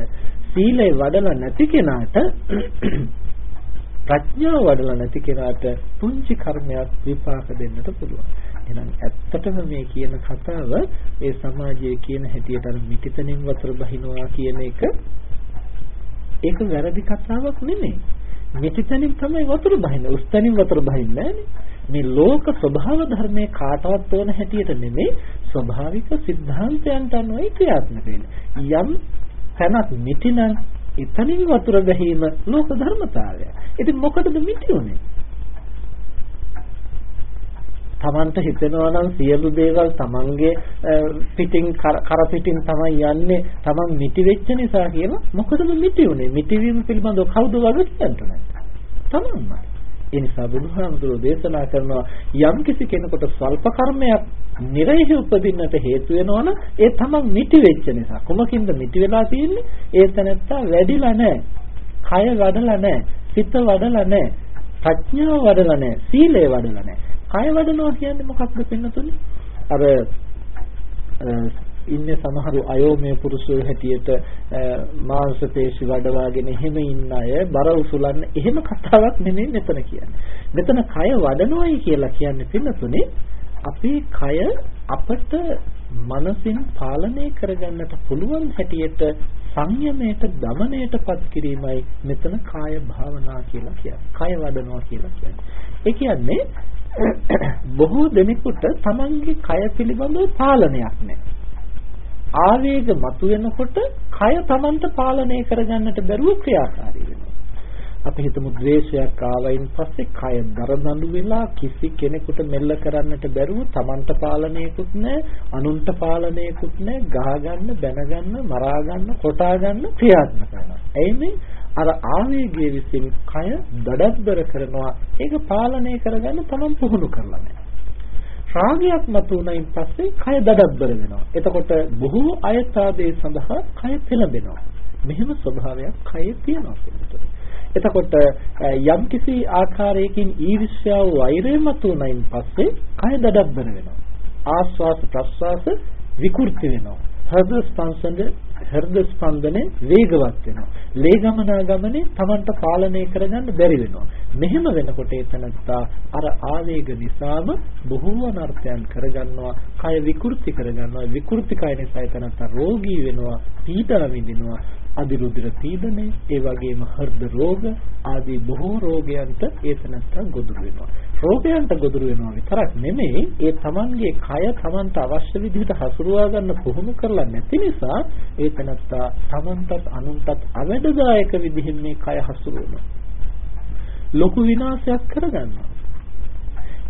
සීලය වඩලා නැති කෙනාට ප්‍රඥාව වඩලා නැති කෙනාට පුංචි කර්මයක් විපාක දෙන්නට පුළුවන්. එහෙනම් ඇත්තටම මේ කියන කතාව ඒ සමාජයේ කියන හැටියට අර මිටිතනින් වතුර බහිනවා කියන එක ඒක වැරදි කතාවක් නෙමෙයි. මිටිතනින් තමයි වතුර බහින්නේ. උස්තනින් වතුර බහින්නේ නෑනේ. මේ ලෝක ස්වභාව ධර්මයේ කාටවත් තෝරන හැටියට නෙමෙයි ස්වභාවික સિદ્ધාන්තයන්ට අනුවයි ක්‍රියාත්මක වෙන්නේ. යම් තැනක් මිටිනම් එතනින් වතුර ගැහිම ලෝක ධර්මතාවය. ඉතින් මොකටද මිටි උනේ? තමන්ට හිතෙනවා නම් සියලු දේවල් තමන්ගේ පිටින් කර පිටින් තමයි යන්නේ තමන් මිටි වෙච්ච නිසා කියලා මොකටද මිටි උනේ මිටි වීම පිළිබඳව කවුද වග කියන්න තමයි ඒ නිසා බුදුහාමුදුරෝ දේශනා කරනවා යම් කිසි කෙනෙකුට ස්වල්ප කර්මයක් නිරෙහි උපදින්නට හේතු වෙනවනම් ඒ තමන් මිටි වෙච්ච නිසා. කොමකින්ද මිටි වෙලා තියෙන්නේ? ඒ තැනත්තා වැඩිලා නැහැ. කය වඩලා නැහැ. සිත වඩලා නැහැ. ප්‍රඥාව වඩලා නැහැ. සීලය වඩලා නැහැ. කය වඩනවා කියන්නේ මොකක්ද පින්නතුනේ? අර ඉන්නේ සමහරු අයෝමය පුරුෂයෝ හැටියට මාංශ පේශි වඩවාගෙන එහෙම ඉන්න අය බර උසුලන්න එහෙම කතාවක් නෙමෙයි මෙතන කියන්නේ. මෙතන කය වඩනොයි කියලා කියන්නේ පින්නතුනේ අපේ කය අපට මනසින් පාලනය කරගන්නට පුළුවන් හැටියට සංයමයට දමනයටපත් කිරීමයි මෙතන කාය භාවනා කියලා කියන්නේ. කය වඩනවා කියලා කියන්නේ. ඒ කියන්නේ බොහෝ දෙනෙකුට තමන්ගේ කය පිළිබඳව පාලනයක් නැහැ. ආවේග මතුවෙනකොට කය Tamanට පාලනය කරගන්නට බැරුව ක්‍රියාකාරී වෙනවා. අපි හිතමු ද්වේෂයක් ආවයින් පස්සේ කය දරදඬු වෙලා කිසි කෙනෙකුට මෙල්ල කරන්නට බැරුව Tamanට පාලනයකුත් නැහැ අනුන්ට පාලනයකුත් නැහැ ගහගන්න බැනගන්න මරාගන්න කොටාගන්න ක්‍රියාත්මක කරනවා. එයිනේ අර ආවේගයේ විසින් කය දඩබ්බර කරනවා. ඒක පාලනය කරගන්න Taman පුහුණු කරලා නැහැ. රාගයක් මතුවනයින් පස්සේ කය දඩබ්බර වෙනවා. එතකොට බොහෝ අයථාදේ සඳහා කය පෙළඹෙනවා. මෙහෙම ස්වභාවයක් කයේ තියෙනවා එතකොට යම්කිසි ආකාරයකින් ඊර්ෂ්‍යාව වෛරය මතුවනයින් පස්සේ කය දඩබ්බර වෙනවා. ආස්වාස ප්‍රස්වාස විකෘති වෙනවා. හෘද ස්පන්දන හෘද ස්පන්දනේ වේගවත් වෙනවා. ලේ ගමනා ගමනේ Tamanට පාලනය කරගන්න බැරි වෙනවා. මෙහෙම වෙනකොට එතනත්තා අර ආවේග නිසාම බොහෝ අනර්ථයන් කරගන්නවා. කය විකෘති කරගන්නවා. විකෘති කය නිසා එතනත්තා රෝගී වෙනවා, පීඩා විඳිනවා. අදිරුධිර පීඩනය, ඒ වගේම හෘද රෝග ආදී බොහෝ රෝගයන්ට ඒතනත්තා ගොදුරු වෙනවා. රෝගයන්ට ගොදුරු වෙනවා විතරක් නෙමෙයි, ඒ Tamanගේ කය Tamanට අවශ්‍ය විදිහට හසුරුවා ගන්න පුහුණු කරලා නැති නිසා ඒතනත්තා Tamanටත් අනුන්ටත් අවැඩදායක විදිහින් මේ කය හසුරුවනවා. ලොකු විනාශයක් කරගන්නවා.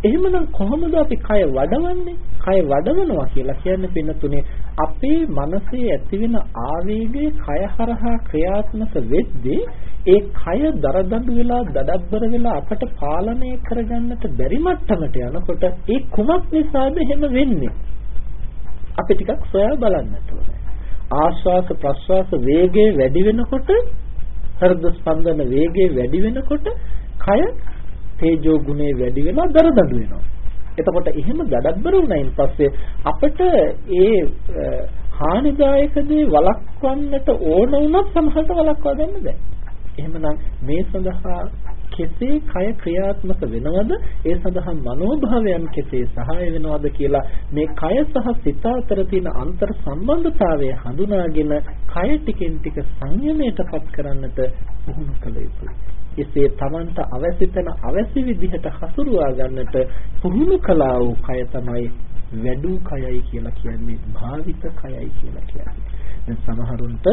එහෙමනම් කොහොමද අපි කය වඩවන්නේ? කය වඩවනවා කියලා කියන්නේ පින්නතුනේ අපේ මනසේ ඇතිවෙන ආවේගයේ කය හරහා ක්‍රියාත්මක වෙද්දී ඒ කය දරදඬු වෙලා දඩබ්බර වෙලා අපට පාලනය කරගන්නට බැරි මට්ටමට යනකොට ඒ කුමක් නිසාද එහෙම වෙන්නේ? අපි ටිකක් සොයා බලන්නට ඕනේ. ආශ්වාස ප්‍රශ්වාස වේගය වැඩි වෙනකොට හෘද ස්පන්දන වේගය වැඩි වෙනකොට කය තේජෝ ගුණේ වැඩි වෙනවා දරදඬු වෙනවා. එතකොට එහෙම දඩබ්බර වුණයින් පස්සේ අපිට ඒ හානිදායක දේ වළක්වන්නට ඕන වුණත් සමහරට වළක්වා ගන්න බෑ. එහෙමනම් මේ සඳහා කෙසේ කය ක්‍රියාත්මක වෙනවද ඒ සඳහා මනෝභාවයන් කෙසේ සහාය වෙනවද කියලා මේ කය සහ සිත අතර තියෙන අන්තර් සම්බන්ධතාවය හඳුනාගෙන කය ටිකෙන් ටික සංයමයටපත් කරන්නට පුහුණු කළ යුතුයි. එසේ Tamanට අවශ්‍ය තැන අවශ්‍ය විදිහට හසුරුවා ගන්නට පුහුණු කළා වූ කය තමයි වැඩූ කයයි කියලා කියන්නේ භාවිත කයයි කියලා කියන්නේ. දැන් සමහරුන්ට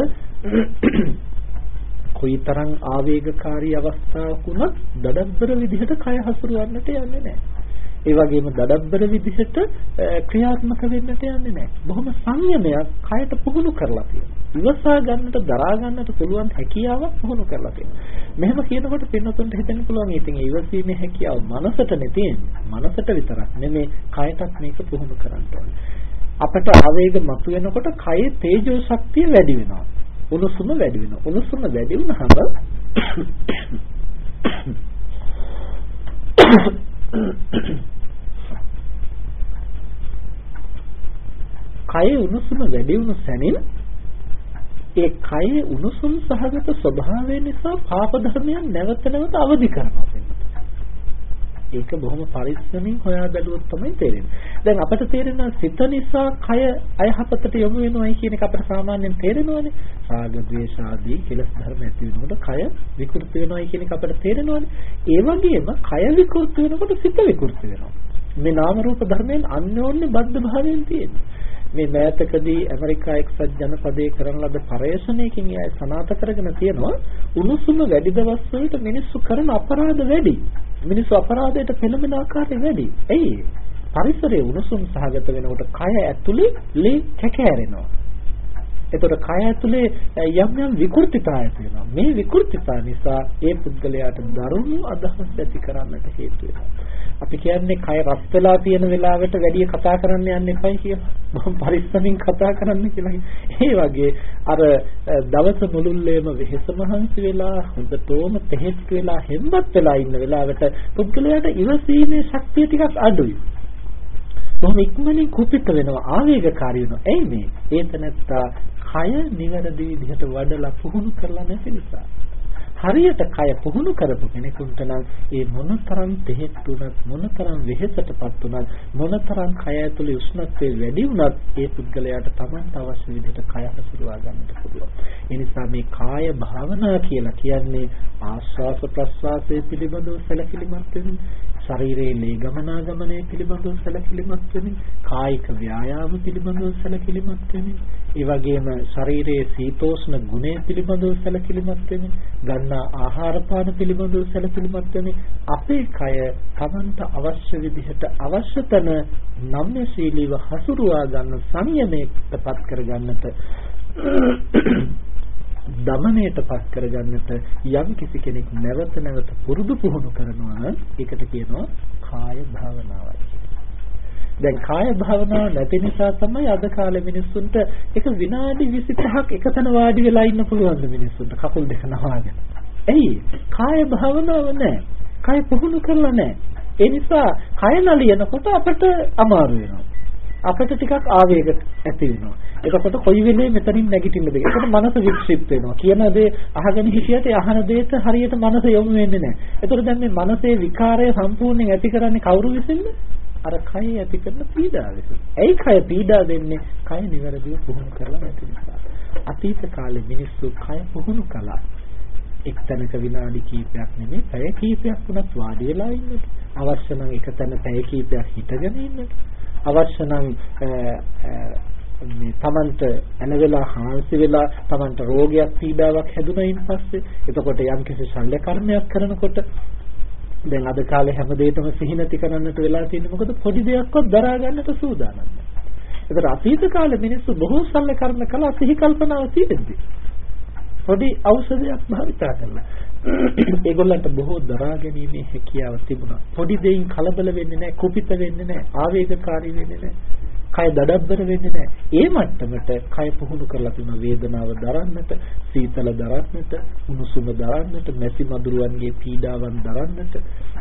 කොයිතරම් ආවේගකාරී අවස්ථාවක් වුණත් දඩබ්බර විදිහට කය හසුරවන්නට යන්නේ නැහැ. ඒ වගේම දඩබ්බර විදිහට ක්‍රියාත්මක වෙන්නට යන්නේ නැහැ. බොහොම සංයමයක් කයට පුහුණු කරලා තියෙනවා. ඉවසා ගන්නට දරා ගන්නට පුළුවන් හැකියාවක් පුහුණු කරලා තියෙනවා. මෙහෙම කියනකොට පින්නතුන්ට හිතෙන්න පුළුවන් ඉතින් ඒ ඉවසීමේ හැකියාව මනසටනේ තියෙන්නේ. මනසට විතරක් නෙමෙයි කයටත් මේක පුහුණු කරන්න ඕනේ. අපට ආවේග මතුවෙනකොට කයේ තේජෝ ශක්තිය වැඩි වෙනවා. උණුසුම වැඩි වෙනවා. උණුසුම වැඩි වුණාම කයේ උණුසුම වැඩි වුණු සැනින් ඒ කයේ උණුසුම් සහගත ස්වභාවය නිසා පාප ධර්මයන් නැවත නැවත අවදි කරනවා ඒක බොහොම පරිස්සමින් හොයා බැලුවොත් තමයි තේරෙන්නේ. දැන් අපට තේරෙනවා සිත නිසා කය අයහපතට යොමු වෙනවයි කියන එක අපට සාමාන්‍යයෙන් තේරෙනවනේ. රාග, ද්වේෂ ආදී කෙලෙස් ධර්ම ඇති වෙනකොට කය විකෘති වෙනවයි කියන එක අපට තේරෙනවනේ. ඒ වගේම කය විකෘති වෙනකොට සිත විකෘති වෙනවා. මේ නාම රූප ධර්මයෙන් අන්‍යෝන්‍ය බද්ධ භාවයෙන් තියෙනවා. මේ මෑතකදී ඇමරිකා එක්සත් ජනපදයේ කරන ලද පරේක්ෂණයකින් එය සනාථ කරගෙන තියෙනවා උණුසුම වැඩි දවස් වලට මිනිස්සු කරන අපරාධ වැඩි. මිනිස්සු අපරාධයට පෙළඹෙන ආකාරය වැඩි. ඇයි? පරිසරයේ උණුසුම් සහගත වෙනකොට කය ඇතුලේ ලේ කැකෑරෙනවා. එතකොට කය ඇතුලේ යම් යම් විකෘතිතා ඇති වෙනවා. මේ විකෘතිතා නිසා ඒ පුද්ගලයාට දරුණු අදහස් ඇති කරන්නට හේතු වෙනවා. අපි කියන්නේ කය රත් වෙලා තියෙන වෙලාවට වැඩි කතා කරන්න යන්න එපයි කියලා. මම පරිස්සමින් කතා කරන්න කියලා. ඒ වගේ අර දවස මුළුල්ලේම වෙහෙස මහන්සි වෙලා හොඳටම තෙහෙත් වෙලා හෙම්බත් වෙලා ඉන්න වෙලාවට පුද්ගලයාට ඉවසීමේ ශක්තිය ටිකක් අඩුයි. බොහොම ඉක්මනින් කුපිත වෙනවා ආවේගකාරී වෙනවා. එයි මේ ඒතනත්තා කය නිවැරදි විදිහට වඩලා පුහුණු කරලා නැති නිසා. හරියට කය පුහුණු කරපු කෙනෙකුට නම් ඒ මොනතරම් තෙහෙත් වුණත් මොනතරම් වෙහෙසටපත් වුණත් මොනතරම් කය ඇතුලේ උෂ්ණත්වය වැඩි වුණත් ඒ පුද්ගලයාට Tamanට අවශ්‍ය විදිහට කය හසුරුවා ගන්නට පුළුවන්. ඒ නිසා මේ කාය භාවනා කියලා කියන්නේ ආස්වාස ප්‍රස්වාසයේ පිළිබඳව සැලකිලිමත් වෙන ශරීරයේ ලේ ගමනාගමනය පිළිබඳව සැලකිලිමත් වෙමින් කායික ව්‍යායාම පිළිබඳව සැලකිලිමත් වෙමින් ඒ වගේම ශරීරයේ සීතෝෂ්ණ ගුණය පිළිබඳව සැලකිලිමත් වෙමින් ගන්නා ආහාර පාන පිළිබඳව සැලකිලිමත් වෙමින් අපේ කය Tamanට අවශ්‍ය විදිහට අවශ්‍ය තන නම්‍යශීලීව හසුරුවා ගන්න සංයමයටපත් කරගන්නට දමණයටපත් කරගන්නට යම් කිසි කෙනෙක් නැවත නැවත පුරුදු පුහුණු කරනවා නම් ඒකට කියනවා කාය භාවනාවයි. දැන් කාය භාවනාව නැති නිසා තමයි අද කාලේ මිනිස්සුන්ට එක විනාඩි 25ක් එකතන වාඩි වෙලා ඉන්න පුළුවන් මිනිස්සුන්ට කකුල් දෙක නවාගෙන. ඇයි? කාය භාවනාව නැහැ. කාය පුහුණු කරලා නැහැ. ඒ නිසා කය නලියනකොට අපට අමාරු වෙනවා. අපිට ටිකක් ආවේග ඇති වෙනවා. එතකොට කොයි වෙලේ මෙතනින් නැගිටින්නද? ඒකට මනස වික්ෂිප්ත වෙනවා. කියන දේ අහගෙන හිටියට අහන දේට හරියට මනස යොමු වෙන්නේ නැහැ. එතකොට දැන් මේ මනසේ විකාරය සම්පූර්ණයෙන් ඇති කරන්නේ කවුරු විසින්ද? අර කය ඇති කරන පීඩාව විසින්. ඇයි කය පීඩා දෙන්නේ? කය નિවරදිව පුහුණු කරලා නැති නිසා. අතීත කාලේ මිනිස්සු කය පුහුණු කළා. එක්තැනක විනාඩි කිහිපයක් නෙමෙයි පැය කිහිපයක් වුණත් වාඩි වෙලා ඉන්නට අවශ්‍ය නම් එකතැන පැය කිහිපයක් හිටගෙන ඉන්නට අවශ්‍ය නම් මේ Tamanට ඇනවෙලා හාන්සි වෙලා Tamanට රෝගයක් පීඩාවක් හැදුනයින් පස්සේ එතකොට යම්කිසි ශල්‍ය කර්මයක් කරනකොට දැන් අද කාලේ හැම දෙයකම සිහිනති කරන්නට වෙලා තියෙන්නේ මොකද පොඩි දෙයක්වත් දරා ගන්නට සූදානම් නැහැ. ඒතර අතීත කාලේ මිනිස්සු බොහෝ ශල්‍ය කර්ම කළා සිහි කල්පනාව තියෙද්දි. පොඩි ඖෂධයක් භාවිතා කළා. ඒගොල්ලන්ට බොහෝ දරා ගැනීමේ හැකියාව තිබුණා. පොඩි දෙයින් කලබල වෙන්නේ නැහැ, කුපිත වෙන්නේ නැහැ, ආවේගකාරී වෙන්නේ නැහැ. කය දඩබ්බර වෙන්නේ නැහැ. ඒ මට්ටමට කය පුහුණු කරලා තියෙන වේදනාව දරන්නට, සීතල දරන්නට, උණුසුම දරන්නට, මැසි මදුරුවන්ගේ පීඩාවන් දරන්නට,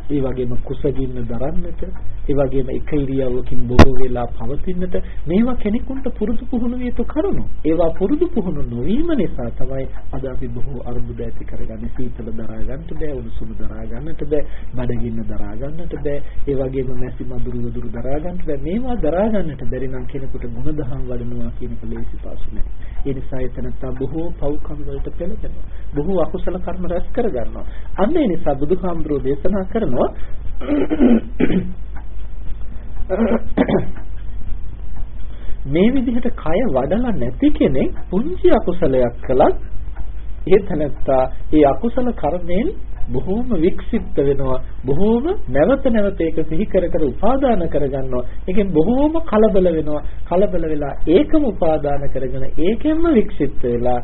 ඒ වගේම කුසගින්න දරන්නට, ඒ වගේම එක ඉරියව්වකින් බොහෝ වෙලා පවතින්නට මේවා කෙනෙකුට පුරුදු පුහුණු විය යුතු කරුණු. ඒවා පුරුදු පුහුණු නොවීම නිසා තමයි අද අපි බොහෝ අර්බුද ඇති කරගන්නේ. සීතල දරා ගන්නට බෑ, උණුසුම දරා ගන්නට බෑ, බඩගින්න දරා ගන්නට බෑ, ඒ වගේම මැසි මදුරුව දුරු දරා ගන්නට බෑ. මේවා දරා ගන්නට බැරි නම් කෙනෙකුට ගුණධම් වඩනවා කියන එක ලේසි පාසු නෑ. ඒ නිසා එතනත්තා බොහෝ පව්කම් වලට පෙළඹෙනවා. බොහෝ අකුසල කර්ම රැස් කරගන්නවා. අන්න ඒ නිසා බුදුහාමුදුරෝ දේශනා කරනවා මේ විදිහට කය වඩලා නැති කෙනෙක් පුංචි අකුසලයක් කළත් ඒ තනත්තා ඒ අකුසල කර්මයෙන් බොහෝම වික්ෂිප්ත වෙනවා බොහෝම නැවත නැවත ඒක සිහි කර කර උපාදාන කරගන්නවා. ඒකෙන් බොහෝම කලබල වෙනවා. කලබල වෙලා ඒකම උපාදාන කරගෙන ඒකෙන්ම වික්ෂිප්ත වෙලා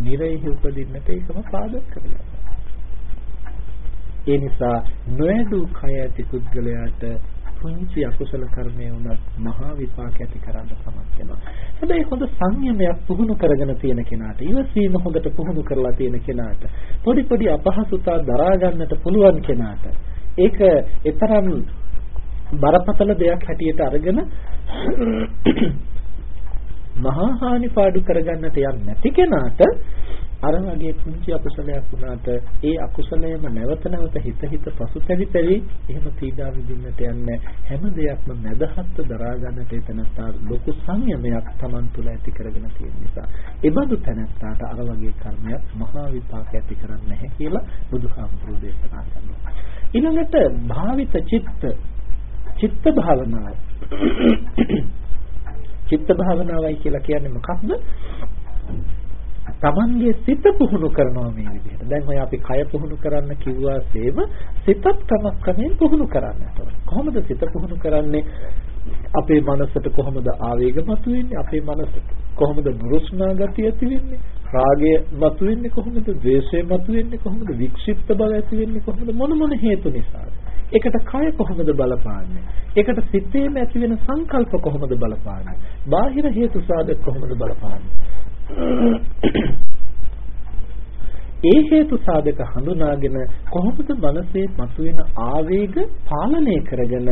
නිරෙහි උපදින්නට ඒකම පාදක කරගන්නවා ඒ නිසා නොයදු කය ඇති පුද්ගලයාට පුංචි අකුසල කර්මය වුණත් මහා විපාක ඇති කරන්න සමත් වෙනවා. හැබැයි හොඳ සංයමයක් පුහුණු කරගෙන තියෙන කෙනාට, ඉවසීම හොඳට පුහුණු කරලා තියෙන කෙනාට, පොඩි පොඩි අපහසුතා දරා ගන්නට පුළුවන් කෙනාට ඒක එතරම් බරපතල දෙයක් හැටියට අරගෙන මහා හානි පාඩු කරගන්නට යන්නේ නැති කෙනාට අර වගේ පුංචි අකුසලයක් වුණාට ඒ අකුසලයම නැවත නැවත හිත හිත පසුතැවි තැවි එහෙම පීඩා විඳින්නට යන්නේ හැම දෙයක්ම මැදහත්ව දරා ගන්නට එතනත්තා ලොකු සංයමයක් Taman තුල ඇති කරගෙන තියෙන නිසා. ඒ බඳු තැනත්තාට අර වගේ කර්මයක් මහා විපාක ඇති කරන්නේ නැහැ කියලා බුදුහාමුදුරුවෝ දේශනා කරනවා. ඊළඟට භාවිත චිත්ත චිත්ත භාවනාව. චිත්ත භාවනාවයි කියලා කියන්නේ මොකක්ද තමන්ගේ සිත පුහුණු කරනවා මේ විදිහට. දැන් ඔය අපි කය පුහුණු කරන්න කිව්වාseම සිතත් ක්‍රමක්‍රමයෙන් පුහුණු කරන්නට කොහොමද සිත පුහුණු කරන්නේ? අපේ මනසට කොහොමද ආවේග මතුවෙන්නේ? අපේ මනසට කොහොමද නුරුස්නා ගතිය ඇති වෙන්නේ? රාගය මතුවෙන්නේ කොහොමද? ද්වේෂය මතුවෙන්නේ කොහොමද? වික්ෂිප්ත බව ඇති වෙන්නේ කොහොමද? මොන මොන හේතු නිසාද? ඒකට කය කොහොමද බලපාන්නේ? ඒකට සිතේම ඇති වෙන සංකල්ප කොහොමද බලපාන්නේ? බාහිර හේතු සාධක කොහොමද බලපාන්නේ? ඒ හේතු සාධක හඳුනාගෙන කොහොමද මනසේ මතුවෙන ආවේග පාලනය කරගෙන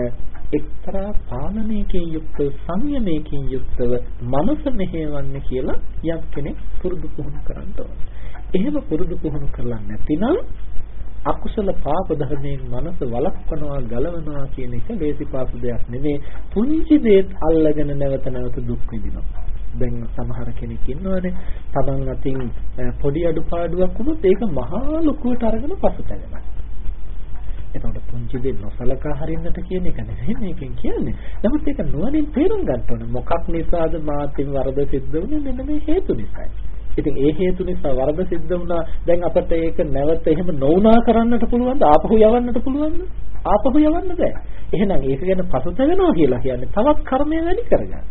එක්තරා පාලනයකින් යුක්තව සංයමයකින් යුක්තව මනස මෙහෙවන්නේ කියලා යම් කෙනෙක් පුරුදු පුහුණු කරන්න ඕනේ. එහෙම පුරුදු පුහුණු කරලා නැතිනම් අකුසල පාප ධර්මයෙන් මනස වළක්වනවා ගලවනවා කියන එක ලේසි පාසු දෙයක් නෙමෙයි. පුංචි දේත් අල්ලගෙන නැවත නැවත දුක් විඳිනවා. දැන් සමහර කෙනෙක් ඉන්නවනේ තමන් අතින් පොඩි අඩුපාඩුවක් වුණොත් ඒක මහා ලොකුවට අරගෙන පසුතැවෙනවා. එතකොට පුංචි දේ නොසලකා හරින්නට කියන එක නෙවෙයි මේකෙන් කියන්නේ. නමුත් ඒක නුවණින් තේරුම් ගන්න ඕනේ. මොකක් නිසාද මාතින් වරද සිද්ධ වුනේ? මෙන්න මේ හේතු නිසායි. ඉතින් ඒ හේතු නිසා වරද සිද්ධ වුණා. දැන් අපිට ඒක නැවත එහෙම නොවුනා කරන්නට පුළුවන්ද? ආපහු යවන්නට පුළුවන්ද? ආපහු යවන්න බෑ. එහෙනම් ඒක ගැන පසුතැවෙනවා කියලා කියන්නේ තවත් කර්මය වැඩි කරගන්න.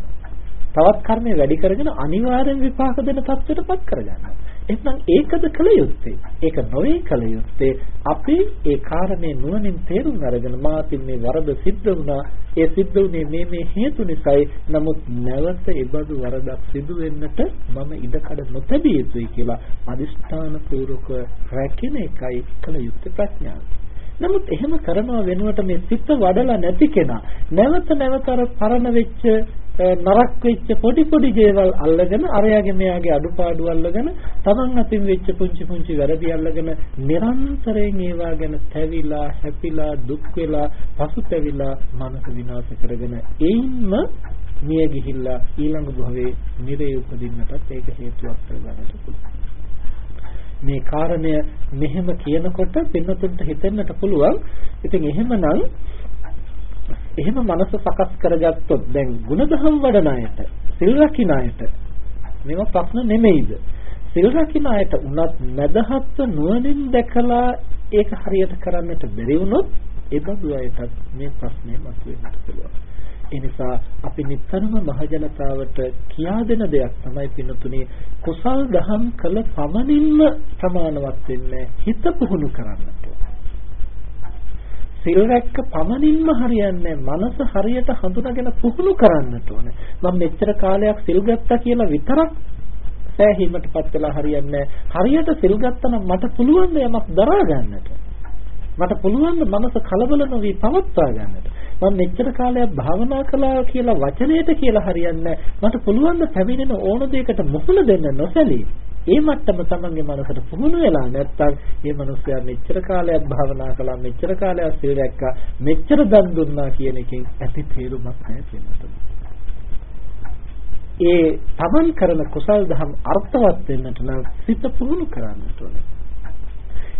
තවත් කර්මය වැඩි කරගෙන අනිවාර්යෙන් විපාක දෙන තත්ත්වයටපත් කරගන්නවා. එහෙනම් ඒකද කළ යුත්තේ. ඒක නොවේ කළ යුත්තේ අපි ඒ කාරණේ නුවණින් තේරුම් අරගෙන මාතින් මේ වරද සිද්ධ වුණා. ඒ සිද්ධ වුණේ මේ මේ හේතු නිසායි. නමුත් නැවත ඒබඳු වරදක් සිදු වෙන්නට මම ඉඩකඩ නොතැබිය යුතුයි කියලා අදිෂ්ඨාන පූර්වක රැකෙන එකයි කළ යුත්තේ ප්‍රඥාව. නමුත් එහෙම කරනවා වෙනුවට මේ සිත වඩලා නැති කෙනා නැවත නැවත අර පරණ වෙච්ච නරක් වෙච්ච පොඩි පොඩි දේවල් අල්ලගෙන අරයාගේ මෙයාගේ අඩුපාඩු අල්ලගෙන තමන් අතින් වෙච්ච පුංචි පුංචි වැරදි අල්ලගෙන නිරන්තරයෙන් ඒවා ගැන තැවිලා හැපිලා දුක් වෙලා පසුතැවිලා මනස විනාශ කරගෙන එයින්ම මිය ගිහිල්ලා ඊළඟ භවයේ නිරේ උපදින්නටත් ඒක හේතුවක් කරගන්නට පුළුවන්. මේ කාරණය මෙහෙම කියනකොට පින්නතුන්ට හිතෙන්නට පුළුවන්. ඉතින් එහෙමනම් එහෙම මනස සකස් කරගත්තොත් දැන් ಗುಣධම් වඩන අයට සිල් රකින්න අයට මේවා ප්‍රශ්න නෙමෙයිද? සිල් රකින්න අයට උනත් නැදහත්ව නුවණින් දැකලා ඒක හරියට කරන්නට බැරි වුණොත් ඒ බඳු අයටත් මේ ප්‍රශ්නේ මතුවෙන්නට පුළුවන්. ඒ නිසා අපි නිතරම මහ ජනතාවට කියා දෙන දෙයක් තමයි පින්තුනේ කුසල් දහම් කළ පමණින්ම ප්‍රමාණවත් වෙන්නේ හිත පුහුණු කරන්නට. සිල් රැක්ක පමණින්ම හරියන්නේ මනස හරියට හඳුනාගෙන පුහුණු කරන්නට ඕනේ. මම මෙච්චර කාලයක් සිල් ගත්තා කියලා විතරක් සෑහීමටපත් වෙලා හරියන්නේ හරියට සිල් ගත්තා නම් මට පුළුවන් යමක් දරා ගන්නට. මට පුළුවන් මනස කලබල නොවි පවත්වා ගන්නට. මම මෙච්චර කාලයක් භාවනා කළා කියලා වචනයට කියලා හරියන්නේ මට පුළුවන් ද පැමිණෙන ඕන දෙයකට මුහුණ දෙන්න නොසැලී ඒ මට්ටම තමන්ගේ මනසට පුහුණු වෙලා නැත්තම් මේ මිනිස්සයා මෙච්චර කාලයක් භාවනා කළා මෙච්චර කාලයක් සිල් රැක්කා මෙච්චර දන් දුන්නා කියන එකෙන් ඇති තේරුමක් නැහැ කියනට. ඒ තමන් කරන කුසල් දහම් අර්ථවත් වෙන්නට නම් සිත පුහුණු කරන්නට ඕනේ.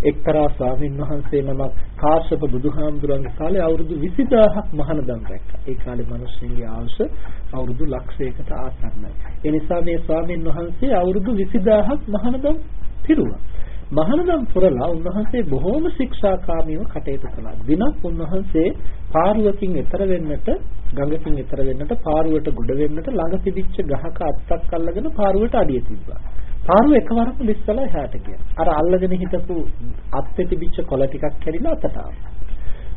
එක්තරා ස්වාමීන් වහන්සේ නමක් කාශ්‍යප බුදුහාමුදුරන්ගේ කාලේ අවුරුදු 20000ක් මහානදම් රැක්කා. ඒ කාලේ මිනිස්සුන්ගේ ආයුෂ අවුරුදු ලක්ෂයකට ආසන්නයි. ඒ නිසා මේ ස්වාමීන් වහන්සේ අවුරුදු 20000ක් මහානදම් පිරුවා. මහානදම් පුරලා උන්වහන්සේ බොහෝම ශික්ෂාකාමීව කටයුතු කළා. දිනක් උන්වහන්සේ පාරුවකින් එතර වෙන්නට ගඟකින් එතර වෙන්නට පාරුවට ගොඩ වෙන්නට ළඟ තිබිච්ච ගහක අත්තක් අල්ලගෙන පාරුවට අඩිය තිබ්බා. පාරුව එකවරම ලිස්සලා එහාට ගියා. අර අල්ලගෙන හිටපු අත්තේ තිබිච්ච කොළ ටිකක් කැඩිලා අතට ආවා.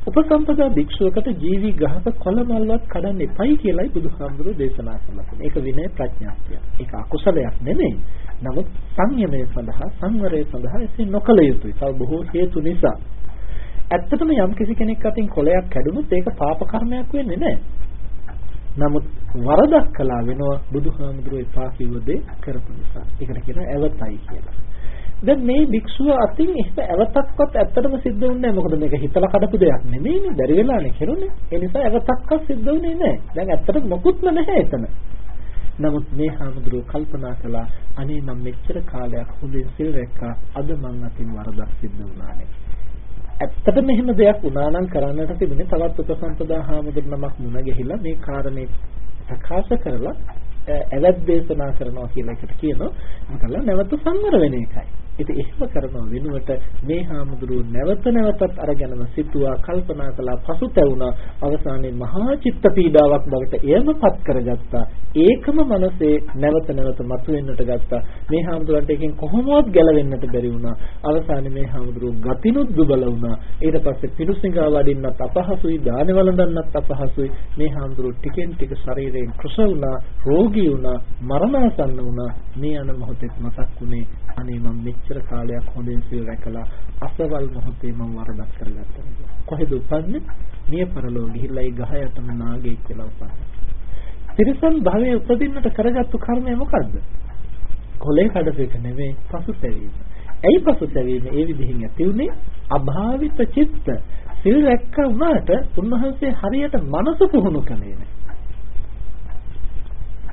උපසම්පදා භික්ෂුවකට ජීවි ගහක කොළ මල්වත් කඩන්න එපයි කියලායි බුදුහාමුදුරුවෝ දේශනා කළා. ඒක විනය ප්‍රඥාක්තිය. ඒක අකුසලයක් නෙමෙයි. නමුත් සංයමය සඳහා සංවරය සඳහා එසේ නොකළ යුතුයි. තව බොහෝ හේතු නිසා. ඇත්තටම යම් කිසි කෙනෙක් අතින් කොළයක් කැඩුනොත් ඒක පාප කර්මයක් වෙන්නේ නැහැ. නමුත් වරදක් කළා වෙනවා බුදුහාමුදුරුවෝ එපා කිව්ව දේ කරපු නිසා. ඒකට කියනවා ඇවතයි කියලා. දැන් මේ භික්ෂුව අතින් එහෙම ඇවතක්වත් ඇත්තටම සිද්ධ වුණේ නැහැ. මොකද මේක හිතලා කඩපු දෙයක් නෙමෙයිනේ. බැරි වෙලානේ කෙරුණේ. ඒ නිසා ඇවතක්වත් සිද්ධ වුණේ නැහැ. දැන් ඇත්තට මොකුත්ම නැහැ එතන. නමුත් මේ හාමුදුරුවෝ කල්පනා කළා අනේ මම මෙච්චර කාලයක් හොඳින් සිල් රැක්කා. අද මං අතින් වරදක් සිද්ධ වුණානේ. ඇත්තටම එහෙම දෙයක් වුණා නම් කරන්නට තිබුණේ තවත් උපසම්පදා හාමුදුරු නමක් මුණ ගැහිලා මේ කාරණේ ප්‍රකාශ කරලා ඇවැත් දේශනා කරනවා කියලා එකට කියනවා. මොකද නැවත සංවර වෙන එකයි. ඉතින් එහෙම කරනව වෙනුවට මේ හාමුදුරුවෝ නැවත නැවතත් අරගෙනම සිතුවා කල්පනා කළා පසුතැවුණා. අවසානයේ මහා චිත්ත පීඩාවක් බවට එයමපත් කරගත්තා. ඒකම මනසේ නැවත නැවත මතුවෙන්නට ගත්තා. මේ හාමුදුරන්ට එකෙන් කොහොමවත් ගැලවෙන්නට බැරි වුණා. අවසානයේ මේ හාමුදුරුවෝ ගතිනුත් දුබල වුණා. ඊට පස්සේ පිණුසිඟා වඩින්නත් අපහසුයි දානේ වළඳන්නත් අපහසුයි. මේ හාමුදුරුවෝ ටිකෙන් ටික ශරීරයෙන් කුස වුණා රෝගී වුණා මරණාසන්න වුණා. මේ යන මොහොතේ මතක් වුණේ අනේ මම මෙච්චර කාලයක් හොඳින් සිල් රැකලා අසවල් මොහොතේ මම වරදක් කරගත්තා. නේද කොහෙද උපන්නේ? මිය පරලෝ ගිහිල්ලා ඒ ගහ යටම නාගයෙක් වෙලා උපන්නා තිරිසන් භවයේ උපදින්නට කරගත්තු කර්මය මොකද්ද? කොලේ කඩපේක නෙමෙයි පසුතැවීම ඇයි පසුතැවීම ඒ විදිහින් ඇති උනේ අභාවිත චිත්ත. සිල් රැක්ක වුණාට උන්වහන්සේ හරියට මනස පුහුණු කළේ නැහැ.